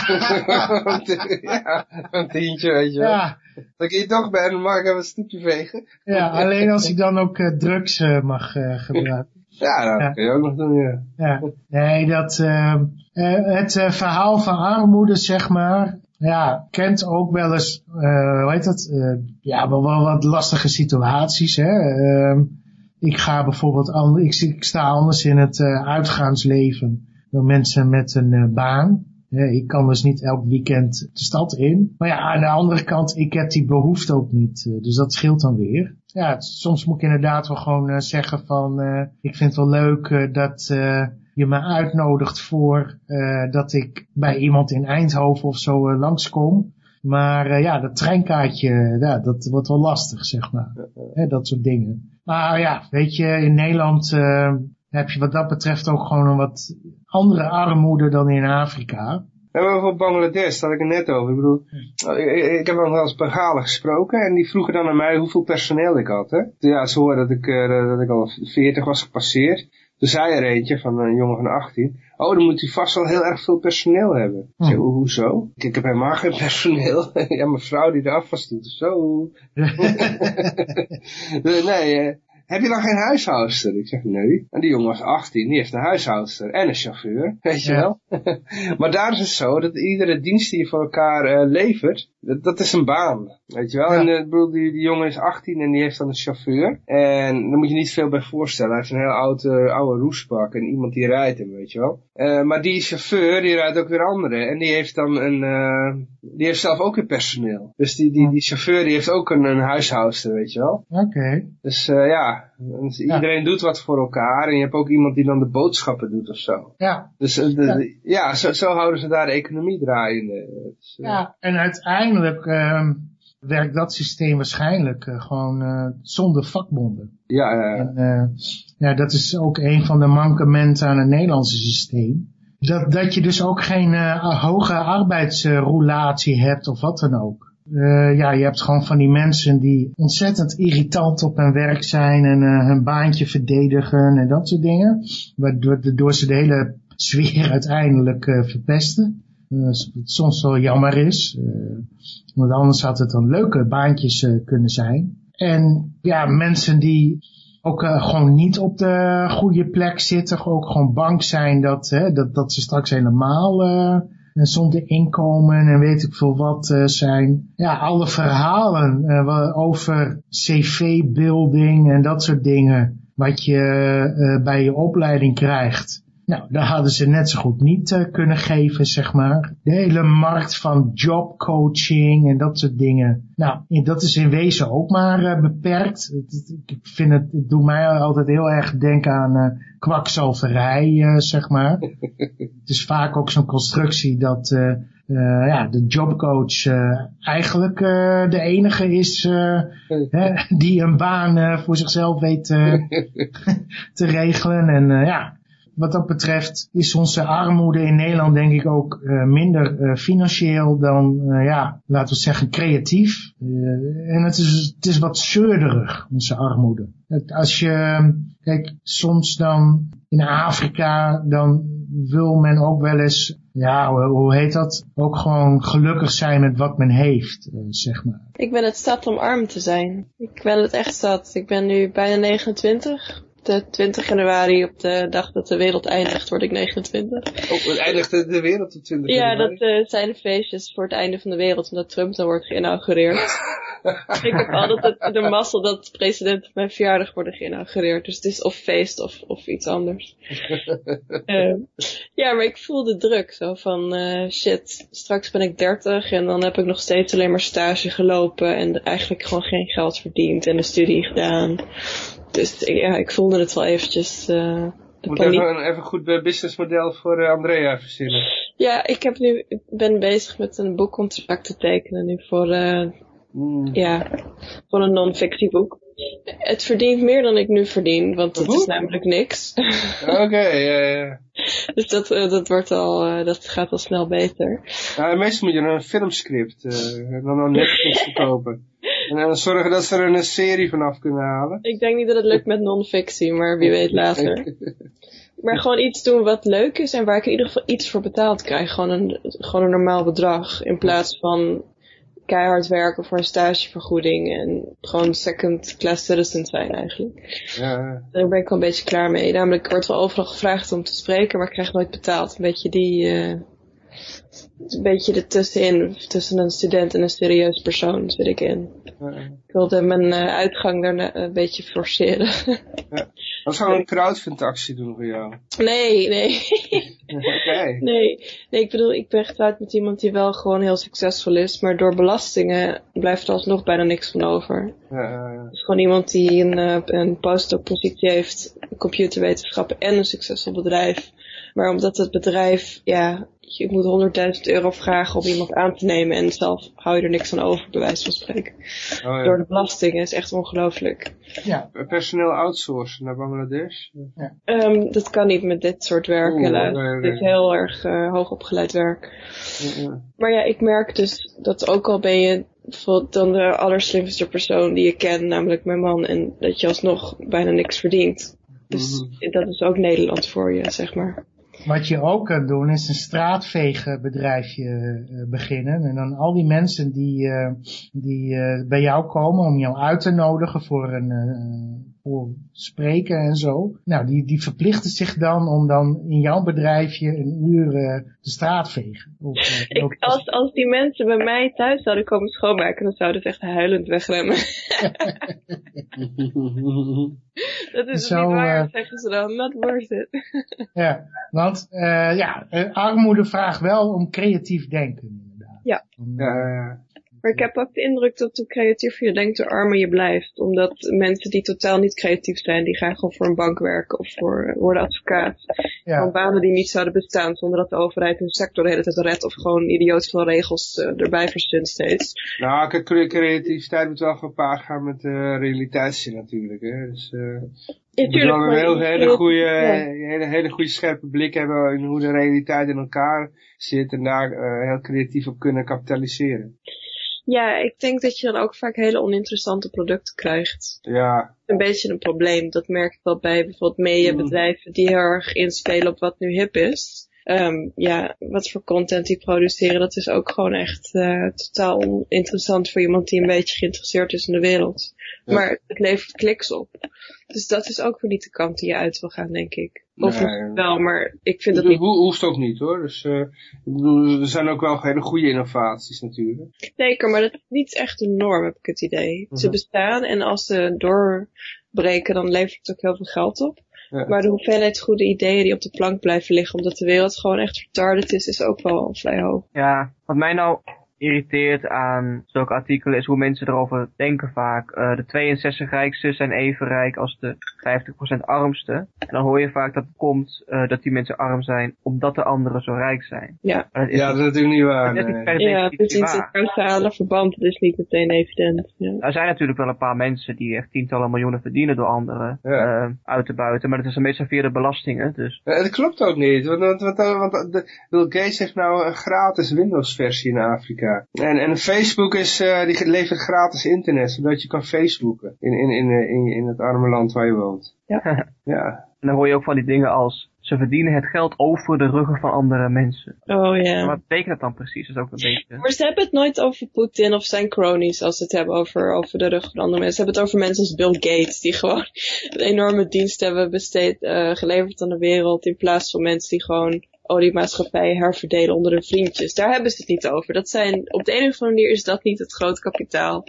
ja, een tientje, weet je wel. Ja, Dan kun je toch bij een markt even een stoepje vegen. ja, alleen als ik dan ook eh, drugs eh, mag eh, gebruiken. Ja, dat Ja. kun je ook nog doen, ja. Ja, nee, dat, ehm, eh, het verhaal van armoede, zeg maar, ja, kent ook wel eens, hoe heet dat, ja, wel, wel wat lastige situaties, hè. Ehm, ik ga bijvoorbeeld, ik, ik sta anders in het uitgaansleven dan mensen met een baan. Ik kan dus niet elk weekend de stad in. Maar ja, aan de andere kant, ik heb die behoefte ook niet. eh, dus dat scheelt dan weer. Ja, soms moet ik inderdaad wel gewoon eh, zeggen van, eh, ik vind het wel leuk dat je me uitnodigt voor dat ik bij iemand in Eindhoven of zo langskom. Maar ja, dat treinkaartje, ja, dat wordt wel lastig, zeg maar. Hè, dat soort dingen. Maar ja, weet je, in Nederland heb je wat dat betreft ook gewoon een wat andere armoede dan in Afrika. En over Bangladesh, daar had ik het net over. Ik bedoel, ik, heb wel eens Bengalen gesproken en die vroegen dan aan mij hoeveel personeel ik had. Hè? Ja, ze hoorden dat ik, eh, dat ik al 40 was gepasseerd. Toen zei er eentje van een jongen van 18. Oh, dan moet u vast wel heel erg veel personeel hebben. Ik zei, Hm. "Ho- hoezo? Ik, ik heb helemaal geen personeel. ja, mijn vrouw die de afwas doet. Zo. nee, eh, heb je dan geen huishoudster? Ik zeg, nee. En die jongen was 18, die heeft een huishoudster en een chauffeur, weet je Ja. wel. maar daar is het zo dat iedere dienst die je voor elkaar eh, levert, dat, dat is een baan, weet je wel. Ja. En eh, ik bedoel, die, die jongen is 18 en die heeft dan een chauffeur. En daar moet je niet veel bij voorstellen. Hij heeft een heel oud, eh, oude roespak en iemand die rijdt hem, weet je wel. Eh, maar die chauffeur, die rijdt ook weer anderen. En die heeft dan een, die heeft zelf ook weer personeel. Dus die, die, die chauffeur, die heeft ook een, een huishoudster, weet je wel. Oké. Dus ja, dus Ja. iedereen doet wat voor elkaar. En je hebt ook iemand die dan de boodschappen doet of zo. Ja, Dus eh, de- ja, zo, zo houden ze daar de economie draaiende. Dus, eh, ja, en uiteindelijk ehm, werkt dat systeem waarschijnlijk eh, gewoon zonder vakbonden. ja. En ja, dat is ook een van de mankementen aan het Nederlandse systeem. Dat, dat je dus ook geen hoge arbeidsroulatie hebt of wat dan ook. Eh, ja, je hebt gewoon van die mensen die ontzettend irritant op hun werk zijn en eh, hun baantje verdedigen en dat soort dingen. Waardoor ze de hele sfeer uiteindelijk eh, verpesten. Wat soms wel jammer is. want anders had het dan leuke baantjes kunnen zijn. En ja, mensen die ook gewoon niet op de goede plek zitten, ook gewoon bang zijn dat, hè, dat, dat ze straks helemaal zonder inkomen en weet ik veel wat eh, zijn. Ja, alle verhalen eh, over cv-building en dat soort dingen, wat je eh, bij je opleiding krijgt. Nou, daar hadden ze net zo goed niet eh, kunnen geven, zeg maar. De hele markt van jobcoaching en dat soort dingen. Nou, dat is in wezen ook maar eh, beperkt. Ik vind het, het doet mij altijd heel erg denken aan eh kwakzalverij, zeg maar. het is vaak ook zo'n constructie dat ja, de jobcoach eigenlijk de enige is hè, die een baan voor zichzelf weet te regelen. En ja, wat dat betreft is onze armoede in Nederland denk ik ook eh, minder eh, financieel dan, eh, ja, laten we zeggen creatief. En het is, het is wat zeurderig, onze armoede. Het, als je, kijk, soms dan in Afrika, dan wil men ook wel eens, ja, hoe, heet dat? Ook gewoon gelukkig zijn met wat men heeft, zeg maar. Ik ben het zat om arm te zijn. Ik ben het echt zat. Ik ben nu bijna 29. De 20 januari, op de dag dat de wereld eindigt, word ik 29. Oh, het eindigt de, de wereld op 20 Ja, januari. dat eh, zijn de feestjes voor het einde van de wereld, omdat Trump dan wordt geïnaugureerd. ik heb altijd het, de mazzel dat president op mijn verjaardag worden geïnaugureerd. Dus het is of feest of, of iets anders. Eh, ja, maar ik voel de druk zo van eh, shit, straks ben ik 30 en dan heb ik nog steeds alleen maar stage gelopen en eigenlijk gewoon geen geld verdiend en een studie gedaan. Dus ja, ik voelde het wel eventjes. eh de Moet even een even goed eh, businessmodel voor eh, Andrea verzinnen. Ja, ik heb nu, ik ben bezig met een boekcontract te tekenen nu voor, eh, Mm. Ja, voor een non-fictieboek. Het verdient meer dan ik nu verdien, want dat is namelijk niks. Oké, ja, ja. dus dat, eh, dat, wordt al, eh, dat gaat al snel beter. Nou, meestal moet je een filmscript en dan aan Netflix verkopen. En dan zorgen dat ze er een serie van af kunnen halen. Ik denk niet dat het lukt met non-fictie, maar wie weet later. Maar gewoon iets doen wat leuk is en waar ik in ieder geval iets voor betaald krijg. Gewoon een, gewoon een normaal bedrag. In plaats van keihard werken voor een stagevergoeding en gewoon second class citizen zijn eigenlijk. Ja, Daar ben ik wel een beetje klaar mee. Namelijk, ik word wel overal gevraagd om te spreken, maar ik krijg nooit betaald. Een beetje die, eh, een beetje ertussenin, tussen een student en een serieus persoon zit ik in. ja. Ik wilde mijn eh, uitgang daar een beetje forceren. Wat zou een crowdfund-actie doen voor jou? nee, nee. Nee, nee, ik bedoel, ik ben getrouwd met iemand die wel gewoon heel succesvol is, maar door belastingen blijft er alsnog bijna niks van over. Het is gewoon iemand die een, eh, een postdoc positie heeft, computerwetenschappen en een succesvol bedrijf. Maar omdat het bedrijf, ja, je moet 100.000 euro vragen om iemand aan te nemen en zelf hou je er niks van over, bij wijze van spreken. Oh, Door ja. de belastingen is echt ongelooflijk. Ja, Personeel outsourcen naar Bangladesh? Ehm, dat kan niet met dit soort werk, Oeh, helaas. nee, Het is heel erg eh, hoogopgeleid werk. Ja, ja. Maar ja, ik merk dus dat ook al ben je bijvoorbeeld dan de allerslimste persoon die je kent, namelijk mijn man, en dat je alsnog bijna niks verdient. Dus dat is ook Nederland voor je, zeg maar. Wat je ook kan doen is een straatvegenbedrijfje eh, beginnen. En dan al die mensen die, eh, die eh, bij jou komen om jou uit te nodigen voor een voor spreken en zo. Nou, die, die verplichten zich dan om dan in jouw bedrijfje een uur eh, de straat vegen. Of, eh, Ik, als, als die mensen bij mij thuis zouden komen schoonmaken, dan zouden ze echt huilend wegrennen. dat is Zo, niet waar, eh, zeggen ze dan. Not worth it. Ja, want eh, ja, armoede vraagt wel om creatief denken inderdaad. Ja. Om, Ja, ja, ja. Maar ik heb ook de indruk dat hoe creatiever je denkt, hoe armer je blijft. Omdat mensen die totaal niet creatief zijn, die gaan gewoon voor een bank werken of voor, worden advocaat. ja. Van banen die niet zouden bestaan zonder dat de overheid hun sector de hele tijd redt of gewoon idioot veel regels eh, erbij verzint steeds. Nou, kijk, creativiteit moet wel gepaard gaan met uh, realiteitszin natuurlijk. Hè. Dus, eh je moet wel een heel, hele, goede, Ja. hele, hele goede scherpe blik hebben in hoe de realiteit in elkaar zit en daar eh, heel creatief op kunnen kapitaliseren. Ja, ik denk dat je dan ook vaak hele oninteressante producten krijgt. Ja, Een beetje een probleem. Dat merk ik wel bij bijvoorbeeld mediabedrijven die heel erg inspelen op wat nu hip is. Ehm, ja, wat voor content die produceren, dat is ook gewoon echt eh, totaal oninteressant voor iemand die een beetje geïnteresseerd is in de wereld. Ja. Maar het levert kliks op. Dus dat is ook weer niet de kant die je uit wil gaan, denk ik. Of Nee. wel, maar ik vind het dat niet. ho- hoeft ook niet hoor. Dus, ik bedoel, er zijn ook wel hele goede innovaties natuurlijk. Zeker, maar dat is niet echt een norm, heb ik het idee. Ze Mhm. bestaan en als ze doorbreken, dan levert het ook heel veel geld op. Ja. Maar de hoeveelheid goede ideeën die op de plank blijven liggen, omdat de wereld gewoon echt retarded is, is ook wel vrij hoog. Ja, wat mij nou irriteert aan zulke artikelen is hoe mensen erover denken vaak. Eh, de 62 rijkste zijn even rijk als de 50% armste. En dan hoor je vaak dat het komt eh, dat die mensen arm zijn omdat de anderen zo rijk zijn. Ja, dat is, Ja, dat is natuurlijk niet waar. dat is niet nee. per ja het causale verband, het is niet meteen evident. Ja. Er zijn natuurlijk wel een paar mensen die echt tientallen miljoenen verdienen door anderen Ja. eh, uit te buiten. Maar dat is meestal via de belastingen. Dus Eh, Dat klopt ook niet, want, want, want, want de, Bill Gates heeft nou een gratis Windows versie in Afrika. En, en Facebook is, eh, die levert gratis internet, zodat je kan Facebooken in, in, in, eh, in, in het arme land waar je woont. Ja. Ja, en dan hoor je ook van die dingen als ze verdienen het geld over de ruggen van andere mensen. Oh ja. Wat betekent dat dan precies? Dat is ook een beetje... Maar ze hebben het nooit over Poetin of zijn cronies als ze het hebben over, over de rug van andere mensen. Ze hebben het over mensen als Bill Gates die gewoon een enorme dienst hebben besteed, eh, geleverd aan de wereld in plaats van mensen die gewoon oliemaatschappijen herverdelen onder hun vriendjes. Daar hebben ze het niet over. Dat zijn, op de een of andere manier is dat niet het groot kapitaal.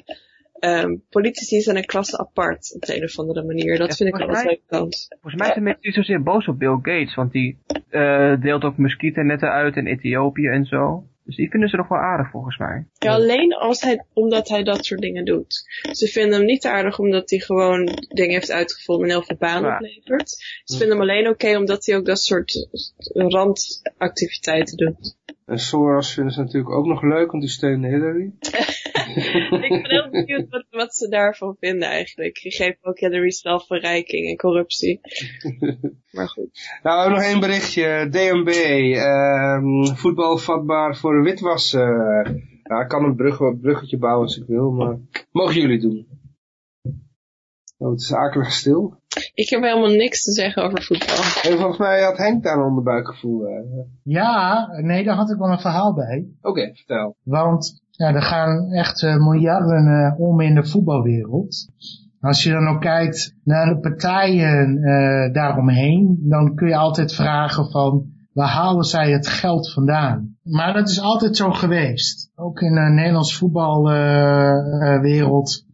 Ehm, politici zijn een klasse apart op de een of andere manier. Dat Ja, vind ik altijd mij- kant. Volgens mij zijn mensen niet zozeer boos op Bill Gates, want die eh, deelt ook muskietennetten uit in Ethiopië en zo. Dus die vinden ze nog wel aardig volgens mij. Ja, alleen als hij, omdat hij dat soort dingen doet. Ze vinden hem niet aardig omdat hij gewoon dingen heeft uitgevonden en heel veel banen Ja. oplevert. Ze vinden hem alleen oké omdat hij ook dat soort randactiviteiten doet. En Soros vinden ze natuurlijk ook nog leuk, want die steunen Hillary. ik ben heel benieuwd wat, wat ze daarvan vinden eigenlijk. Gegeven ook Hillary zelfverrijking en corruptie. maar goed. Nou, nog één berichtje. DNB. ehm voetbal vatbaar voor witwassen. Nou, ik kan een brug, bruggetje bouwen als ik wil, maar mogen jullie doen. Oh, het is akelig stil. Ik heb helemaal niks te zeggen over voetbal. En volgens mij had Henk daar een onderbuikgevoel. eh. Ja, nee, daar had ik wel een verhaal bij. Oké, vertel. Want ja, er gaan echt eh, miljarden eh, om in de voetbalwereld. Als je dan ook kijkt naar de partijen eh, daaromheen, dan kun je altijd vragen van waar halen zij het geld vandaan? Maar dat is altijd zo geweest. Ook in de Nederlands voetbalwereld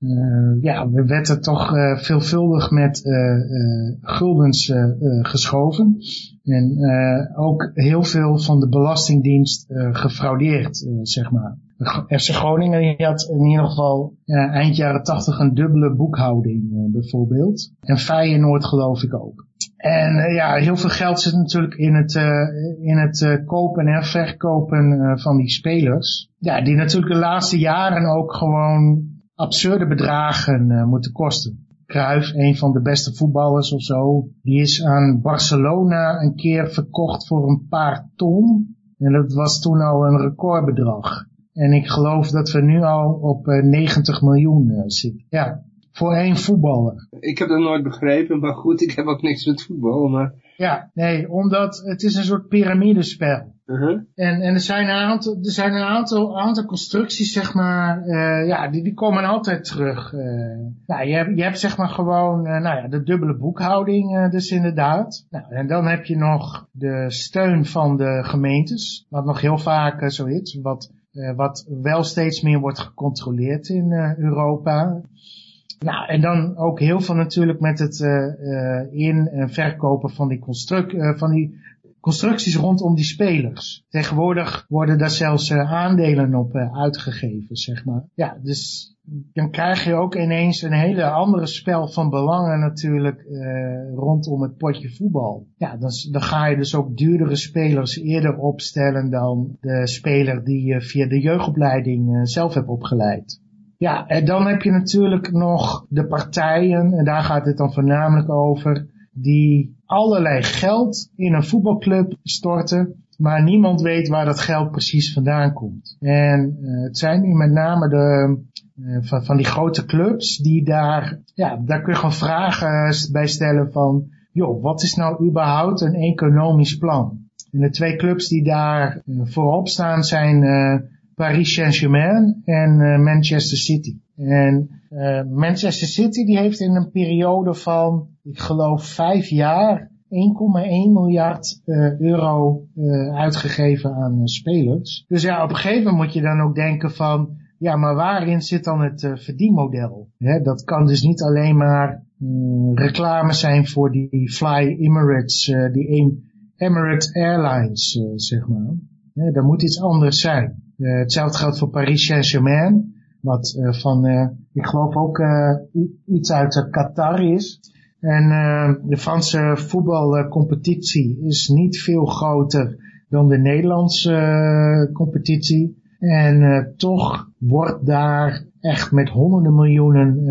eh, ja, we werden toch eh, veelvuldig met eh, guldens geschoven. En ook heel veel van de Belastingdienst gefraudeerd, zeg maar. FC Groningen had in ieder geval eind jaren tachtig een dubbele boekhouding bijvoorbeeld. En Feyenoord geloof ik ook. En ja, heel veel geld zit natuurlijk in het, in het kopen en verkopen van die spelers. Ja, die natuurlijk de laatste jaren ook gewoon absurde bedragen eh, moeten kosten. Cruijff, een van de beste voetballers of zo, die is aan Barcelona een keer verkocht voor een paar ton. En dat was toen al een recordbedrag. En ik geloof dat we nu al op eh, 90 miljoen eh, zitten. Ja, voor één voetballer. Ik heb dat nooit begrepen, maar goed, ik heb ook niks met voetbal. Maar... Ja, nee, omdat het is een soort piramidespel. Uh-huh. En, en er zijn een aantal, er zijn een aantal, aantal constructies, zeg maar, eh, ja, die, die komen altijd terug. eh. nou, je, hebt, je hebt zeg maar gewoon, eh, nou ja, de dubbele boekhouding dus inderdaad. Nou, en dan heb je nog de steun van de gemeentes, wat nog heel vaak zo is, wat, wat wel steeds meer wordt gecontroleerd in Europa. Nou, en dan ook heel veel natuurlijk met het in- en verkopen van die, construc eh, van die constructies rondom die spelers. Tegenwoordig worden daar zelfs eh, aandelen op eh, uitgegeven, zeg maar. Ja, dus dan krijg je ook ineens een hele andere spel van belangen natuurlijk eh, rondom het potje voetbal. Ja, dan, dan ga je dus ook duurdere spelers eerder opstellen dan de speler die je via de jeugdopleiding zelf hebt opgeleid. Ja, en dan heb je natuurlijk nog de partijen, en daar gaat het dan voornamelijk over, die allerlei geld in een voetbalclub storten, maar niemand weet waar dat geld precies vandaan komt. En eh, het zijn nu met name de, eh, van, van die grote clubs die daar, ja, daar kun je gewoon vragen bij stellen van, joh, wat is nou überhaupt een economisch plan? En de twee clubs die daar eh, voorop staan zijn Paris Saint-Germain en Manchester City. En Manchester City die heeft in een periode van, ik geloof, vijf jaar 1,1 miljard eh, euro eh, uitgegeven aan eh, spelers. Dus ja, op een gegeven moment moet je dan ook denken van, ja, maar waarin zit dan het verdienmodel? Dat kan dus niet alleen maar mm, reclame zijn voor die Fly Emirates, die Em- Emirates Airlines, zeg maar. Er moet iets anders zijn. Hetzelfde geldt voor Paris Saint-Germain, wat van, ik geloof ook iets uit Qatar is. En eh, de Franse voetbalcompetitie is niet veel groter dan de Nederlandse eh, competitie. En eh, toch wordt daar echt met honderden miljoenen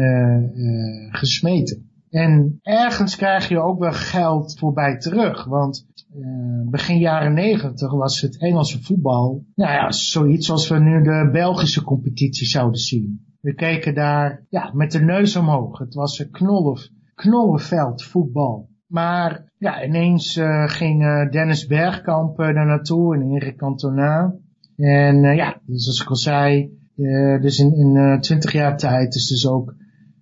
gesmeten. En ergens krijg je ook wel geld voorbij terug. Want eh, begin jaren negentig was het Engelse voetbal, nou ja, zoiets zoals we nu de Belgische competitie zouden zien. We keken daar ja, met de neus omhoog. Het was een knollen, knollenveld voetbal. Maar ja, ineens eh, ging eh, Dennis Bergkamp eh, daar naartoe en Erik Cantona. En ja, dus zoals ik al zei, dus in, in eh, 20 jaar tijd is dus ook,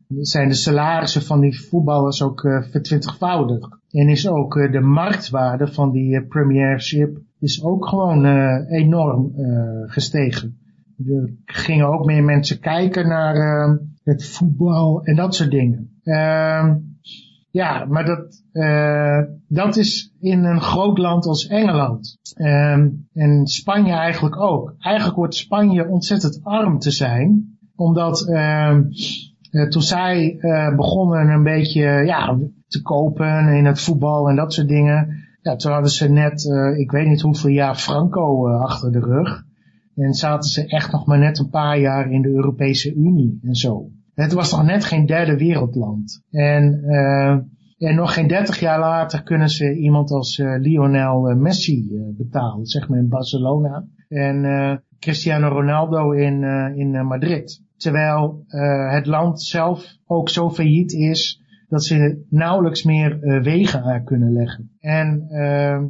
zijn de salarissen van die voetballers ook vertwintigvoudigd. En is ook de marktwaarde van die premiership is ook gewoon enorm gestegen. Er gingen ook meer mensen kijken naar het voetbal en dat soort dingen. Ehm ja, maar dat, eh, dat is in een groot land als Engeland. Ehm, en Spanje eigenlijk ook. Eigenlijk wordt Spanje ontzettend arm te zijn. Omdat ehm, eh, toen zij eh, begonnen een beetje ja, te kopen in het voetbal en dat soort dingen. Ja, toen hadden ze net, ik weet niet hoeveel jaar Franco achter de rug. En zaten ze echt nog maar net een paar jaar in de Europese Unie en zo. Het was nog net geen derde wereldland. En, uh, en nog geen dertig jaar later kunnen ze iemand als uh, Lionel Messi uh, betalen, zeg maar in Barcelona. En Cristiano Ronaldo in, in Madrid. Terwijl het land zelf ook zo failliet is dat ze nauwelijks meer wegen aan kunnen leggen. En ehm,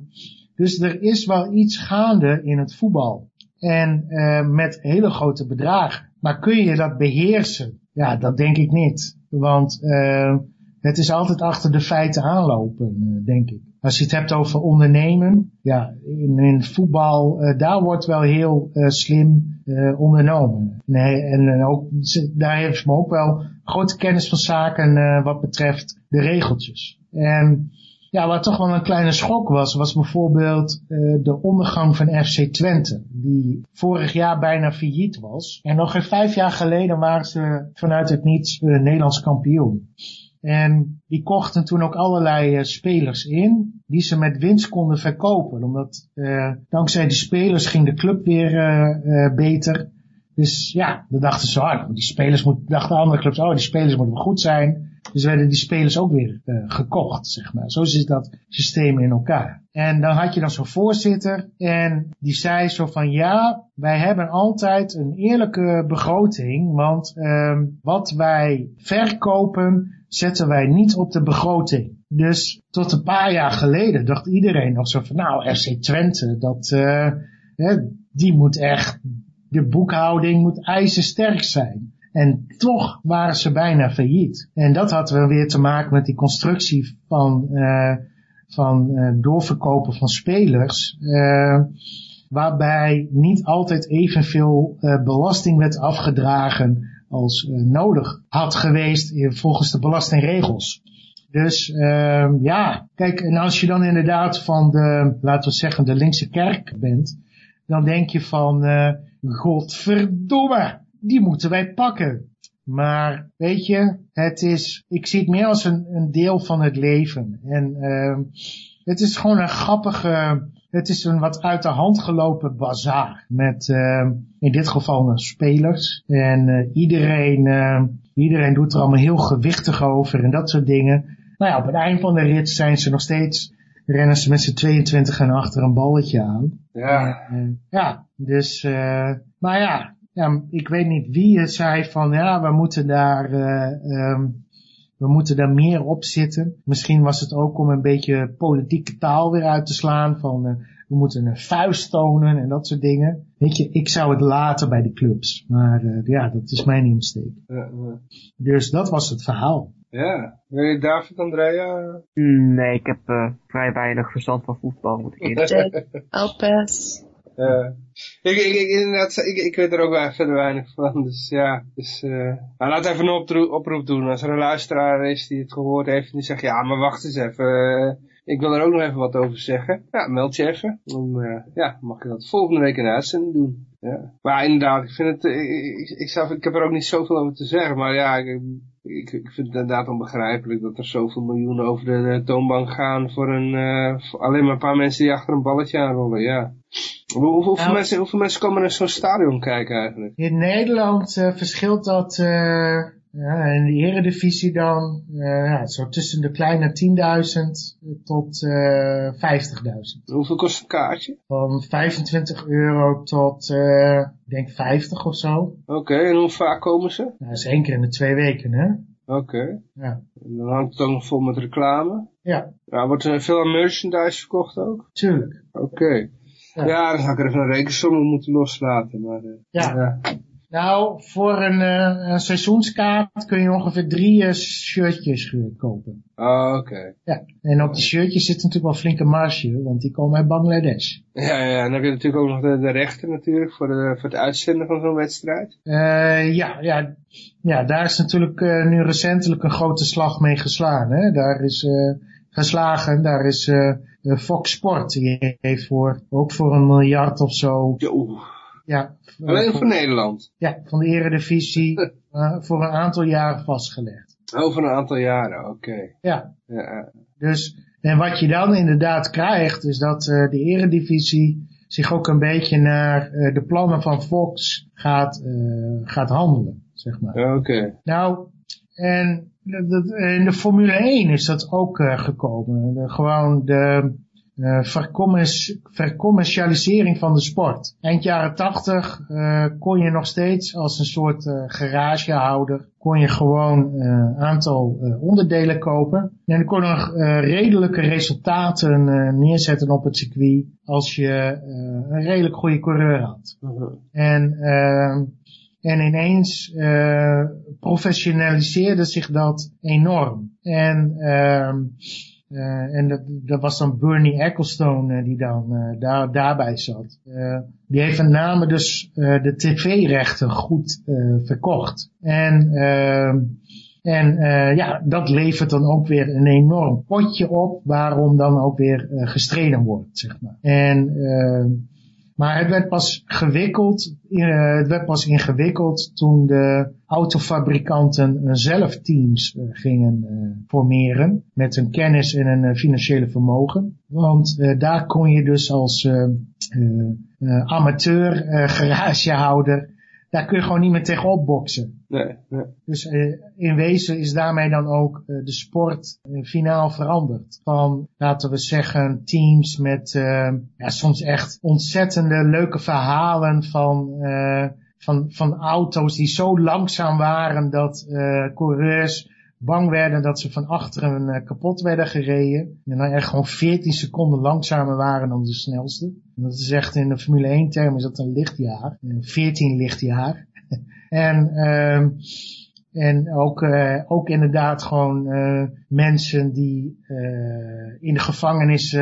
dus er is wel iets gaande in het voetbal. En met hele grote bedragen. Maar kun je dat beheersen? Ja, dat denk ik niet. Want uh, het is altijd achter de feiten aanlopen, uh, denk ik. Als je het hebt over ondernemen, ja, in, in voetbal, uh, daar wordt wel heel slim ondernomen. Nee, en ook, daar heeft men ook wel grote kennis van zaken wat betreft de regeltjes. En ja, wat toch wel een kleine schok was, was bijvoorbeeld uh, de ondergang van FC Twente. Die vorig jaar bijna failliet was. En nog geen vijf jaar geleden waren ze vanuit het niets uh, Nederlands kampioen. En die kochten toen ook allerlei uh, spelers in, die ze met winst konden verkopen. Omdat dankzij die spelers ging de club weer beter. Dus ja, dan dachten ze, oh, die spelers dachten andere clubs, oh, die spelers moeten goed zijn. Dus werden die spelers ook weer uh, gekocht, zeg maar. Zo zit dat systeem in elkaar. En dan had je dan zo'n voorzitter en die zei zo van ja, wij hebben altijd een eerlijke begroting, want um, wat wij verkopen zetten wij niet op de begroting. Dus tot een paar jaar geleden dacht iedereen nog zo van nou, FC Twente, dat, uh, die moet echt, de boekhouding moet ijzersterk zijn. En toch waren ze bijna failliet. En dat had wel weer te maken met die constructie van, uh, van uh, doorverkopen van spelers. Uh, waarbij niet altijd evenveel belasting werd afgedragen als nodig had geweest volgens de belastingregels. Dus uh, ja, kijk, en als je dan inderdaad van de, laten we zeggen, de linkse kerk bent, dan denk je van, godverdomme, die moeten wij pakken. Maar weet je, het is, ik zie het meer als een, een deel van het leven. En uh, het is gewoon een grappige, het is een wat uit de hand gelopen bazaar. Met uh, in dit geval spelers. En uh, iedereen, uh, iedereen doet er allemaal heel gewichtig over en dat soort dingen. Nou ja, op het eind van de rit zijn ze nog steeds, rennen ze met z'n 22 en achter een balletje aan. Ja. ja, dus, maar ja, ja, ik weet niet wie het zei van ja, we moeten daar, uh, um, we moeten daar meer op zitten. Misschien was het ook om een beetje politieke taal weer uit te slaan van uh, we moeten een vuist tonen en dat soort dingen. Weet je, ik zou het laten bij de clubs. Maar uh, ja, dat is mijn insteek. Dus dat was het verhaal. Ja, wil je David, Andrea? Nee, ik heb uh, vrij weinig verstand van voetbal, moet ik eerlijk zeggen. I'll Uh, ik, ik, ik, inderdaad, ik, ik weet er ook wel verder weinig van. Dus ja, dus, uh, nou, laat even een oproep, doen. Als er een luisteraar is die het gehoord heeft en die zegt, ja, maar wacht eens even. Uh, ik wil er ook nog even wat over zeggen. Ja, meld je even. Dan ja, mag ik dat volgende week in uitzending doen. Ja. Maar inderdaad, ik vind het, ik, ik, ik, zelf, ik heb er ook niet zoveel over te zeggen. Maar ja, ik, ik, ik vind het inderdaad onbegrijpelijk dat er zoveel miljoenen over de, toonbank gaan voor een, uh, voor alleen maar een paar mensen die achter een balletje aanrollen. Ja. Hoe, hoeveel, nou, mensen, hoeveel mensen komen naar zo'n stadion kijken eigenlijk? In Nederland uh, verschilt dat uh, ja, in de eredivisie dan uh, ja, zo tussen de kleine 10.000 tot 50.000. Hoeveel kost een kaartje? Van 25 euro tot ik denk 50 of zo. Oké, okay, en hoe vaak komen ze? Nou, dat is één keer in de twee weken hè. Oké. Okay. Ja. En dan hangt het ook nog vol met reclame? Ja. ja wordt er veel merchandise verkocht ook? Tuurlijk. Oké. Okay. Ja. ja, dan zou ik er even een rekensom moeten loslaten. Maar, uh, ja. ja. Nou, voor een, uh, een, seizoenskaart kun je ongeveer drie uh, shirtjes kopen. Oh, oké. Okay. Ja, en op die shirtjes zit natuurlijk wel flinke marge, want die komen uit Bangladesh. Ja, ja, en dan heb je natuurlijk ook nog de, de rechten natuurlijk voor, de, voor het uitzenden van zo'n wedstrijd. Uh, ja, ja, ja, daar is natuurlijk nu recentelijk een grote slag mee geslaan. Hè? Daar is geslagen, daar is Fox Sport, die heeft voor, ook voor een miljard of zo... Ja. Alleen voor, Nederland? Ja, van de eredivisie uh, voor een aantal jaren vastgelegd. Over een aantal jaren, oké. Okay. Ja. ja. Dus, en wat je dan inderdaad krijgt, is dat uh, de eredivisie zich ook een beetje naar uh, de plannen van Fox gaat, gaat handelen, zeg maar. Oké. Nou, en in de Formule 1 is dat ook gekomen. De, gewoon de uh, vercommercialisering van de sport. Eind jaren 80 uh, kon je nog steeds als een soort uh, garagehouder kon je gewoon een aantal onderdelen kopen. En dan kon je redelijke resultaten neerzetten op het circuit als je een redelijk goede coureur had. -huh. En ehm, en ineens professionaliseerde zich dat enorm. En, uh, uh, en dat, was dan Bernie Ecclestone die dan daar, daarbij zat. die heeft met name dus de tv-rechten goed verkocht. En, en ja, dat levert dan ook weer een enorm potje op waarom dan ook weer gestreden wordt, zeg maar. En maar het werd pas gewikkeld, werd pas ingewikkeld toen de autofabrikanten zelf teams uh, gingen uh, formeren met een kennis en een financiële vermogen. Want daar kon je dus als amateur garagehouder daar kun je gewoon niet meer tegenop boksen. Nee, nee. Dus uh, in wezen is daarmee dan ook uh, de sport uh, finaal veranderd. Van, laten we zeggen, teams met ja, soms echt ontzettende leuke verhalen van, van, van auto's die zo langzaam waren dat coureurs bang werden dat ze van achteren uh, kapot werden gereden. En dan echt gewoon 14 seconden langzamer waren dan de snelste. En dat is echt in de Formule 1 term is dat een lichtjaar. 14 lichtjaar. en, uh, en ook, uh, ook inderdaad gewoon uh, mensen die in de gevangenis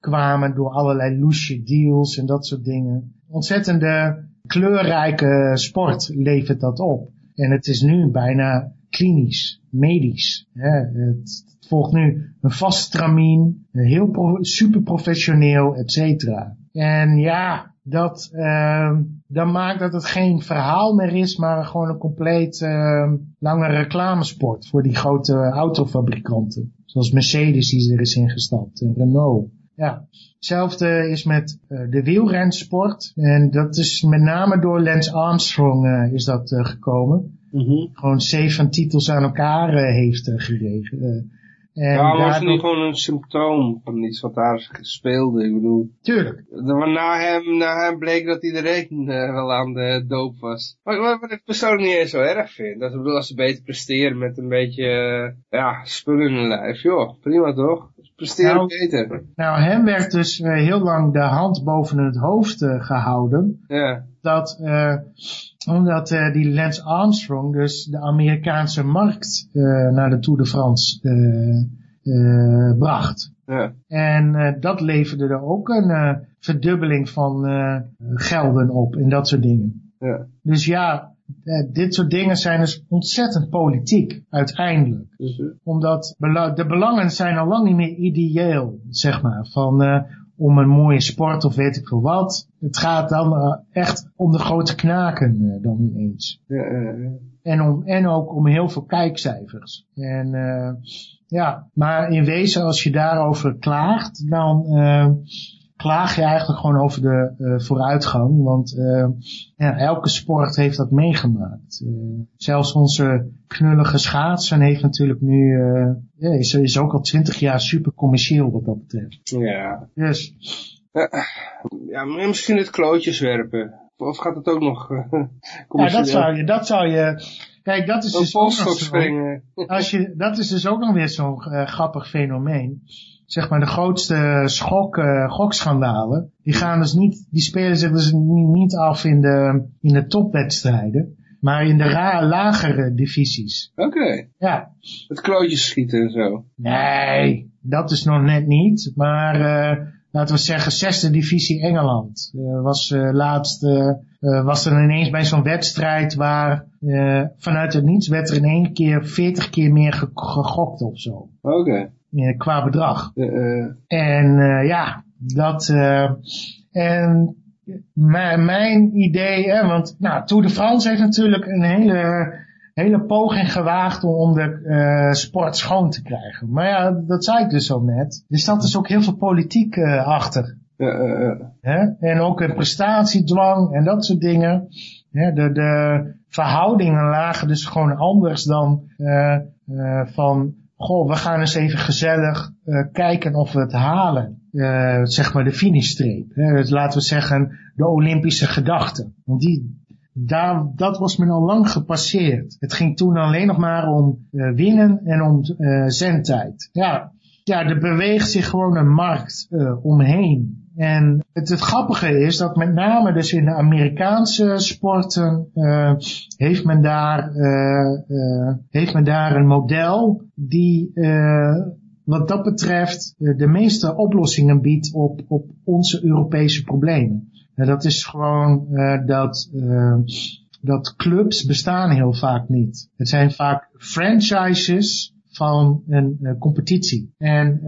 kwamen door allerlei loesje deals en dat soort dingen. Ontzettende kleurrijke sport levert dat op. En het is nu bijna klinisch, medisch. Hè. Het, volgt nu een vast tramien, heel super professioneel, et cetera. En ja, dat, uh, dan maakt dat het geen verhaal meer is, maar gewoon een compleet uh, lange reclamesport voor die grote autofabrikanten. Zoals Mercedes die er is ingestapt en Renault. Ja, hetzelfde is met uh, de wielrensport. En dat is met name door Lance Armstrong uh, is dat uh, gekomen. Mm -hmm. Gewoon zeven titels aan elkaar heeft gekregen. En ja, maar was het niet gewoon een symptoom van iets wat daar speelde? Ik bedoel... Tuurlijk. Na hem, na hem bleek dat iedereen uh, wel aan de doop was. Wat, wat ik persoonlijk niet eens zo erg vind. Dat, ik bedoel, als ze beter presteren met een beetje, uh, ja, spullen in hun lijf. Joh, prima toch? Presteren nou, beter. Nou, hem werd dus uh, heel lang de hand boven het hoofd gehouden. Ja. Dat omdat uh, die Lance Armstrong dus de Amerikaanse markt uh, naar de Tour de France bracht. Ja. En dat leverde er ook een verdubbeling van gelden op en dat soort dingen. Ja. Dus ja, dit soort dingen zijn dus ontzettend politiek, uiteindelijk. -hmm. Omdat de belangen zijn al lang niet meer ideeel, zeg maar. Van om een mooie sport of weet ik veel wat. Het gaat dan uh, echt om de grote knaken uh, dan ineens. En, om, en ook om heel veel kijkcijfers. En uh, ja, maar in wezen als je daarover klaagt, dan klaag je eigenlijk gewoon over de vooruitgang. Want ja, elke sport heeft dat meegemaakt. zelfs onze knullige schaatsen heeft natuurlijk nu, ja, is, is ook al twintig jaar super commercieel wat dat betreft. Ja. Dus. Ja, misschien het klootjes werpen. Of gaat het ook nog uh, Ja, dat zou je, dat zou je, kijk, dat is dus ook nog zo, springen. als je, dat is dus ook nog weer zo'n grappig fenomeen. Zeg maar de grootste schok, uh, gokschandalen, die gaan dus niet, die spelen zich dus niet af in de, in de topwedstrijden. Maar in de ra lagere divisies. Oké. Okay. Ja. Het klootjes schieten en zo. Nee, dat is nog net niet. Maar uh, laten we zeggen zesde divisie Engeland. Uh, was uh, laatst, was er ineens bij zo'n wedstrijd waar vanuit het niets werd er in één keer 40 keer meer ge gegokt of zo. Oké. Okay. Qua bedrag. En ja, dat... en mijn, mijn idee, hè, want nou, Tour de France heeft natuurlijk een hele, hele poging gewaagd om, om de uh, sport schoon te krijgen. Maar ja, dat zei ik dus al net. Er zat dus ook heel veel politiek uh, achter. Hè? En ook een prestatiedwang en dat soort dingen. Hè? De, de verhoudingen lagen dus gewoon anders dan eh, eh, van, goh, we gaan eens even gezellig eh, kijken of we het halen. Eh, zeg maar de finishstreep. Hè? Dus laten we zeggen de Olympische gedachte. Want die, daar, dat was men al lang gepasseerd. Het ging toen alleen nog maar om eh, winnen en om zendtijd. Ja, ja, er beweegt zich gewoon een markt omheen. En het, grappige is dat met name dus in de Amerikaanse sporten eh, heeft, men daar, eh, eh, heeft men daar een model die wat dat betreft de meeste oplossingen biedt op, op onze Europese problemen. En dat is gewoon dat, dat clubs bestaan heel vaak niet. Het zijn vaak franchises van een competitie. En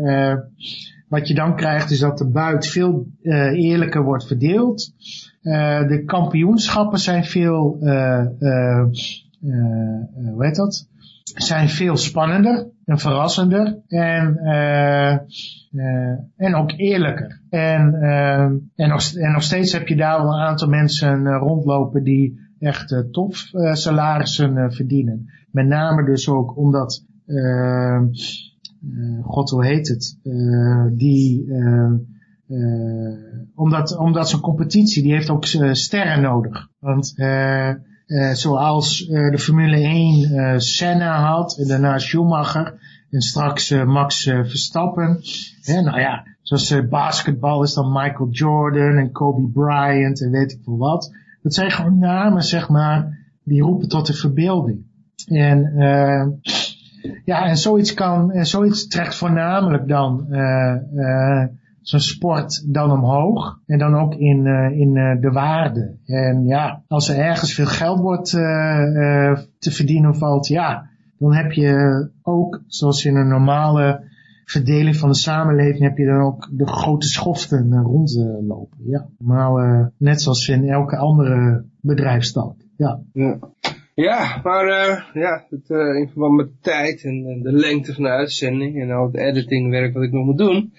wat je dan krijgt is dat de buit veel eh, eerlijker wordt verdeeld. Eh, de kampioenschappen zijn veel, eh, hoe heet dat? Zijn veel spannender en verrassender en, en ook eerlijker. En, en, nog, en nog steeds heb je daar wel een aantal mensen rondlopen die echt eh, salarissen verdienen. Met name dus ook omdat, god hoe heet het, Eh, die, eh, eh, omdat, omdat zo'n competitie, die heeft ook eh, sterren nodig. Want eh, eh, zoals eh, de Formule 1 eh, Senna had, en daarna Schumacher, en straks eh, Max eh, Verstappen. Hè, nou ja, zoals eh, basketbal is dan Michael Jordan en Kobe Bryant en weet ik veel wat. Dat zijn gewoon namen, zeg maar, die roepen tot de verbeelding. En eh, ja, en zoiets kan, en zoiets trekt voornamelijk dan eh, eh, zo'n sport dan omhoog. En dan ook in, eh, in de waarde. En ja, als er ergens veel geld wordt te verdienen valt, ja, dan heb je ook, zoals in een normale verdeling van de samenleving, heb je dan ook de grote schoften rondlopen. ja, maar eh, net zoals in elke andere bedrijfstak. Ja. Ja, ja maar eh, ja, het, eh, in verband met de tijd en, de lengte van de uitzending en al het editingwerk wat ik nog moet doen,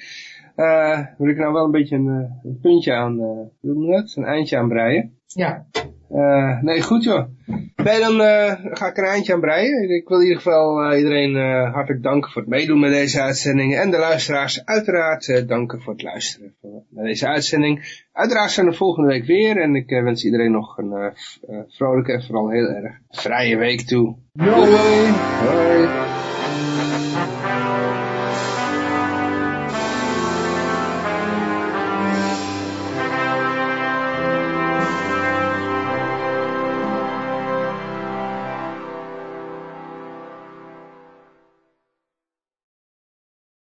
eh, wil ik nou wel een beetje een, een puntje aan, dat? Een eindje aan breien. Ja. Eh, nee, goed joh. Nee, dan eh, ga ik er een eindje aan breien. Ik wil in ieder geval eh, iedereen hartelijk danken voor het meedoen met deze uitzending. En de luisteraars uiteraard danken voor het luisteren voor- naar deze uitzending. Uiteraard zijn we volgende week weer. En ik wens iedereen nog een vrolijke en vooral heel erg vrije week toe. Doei. Hoi.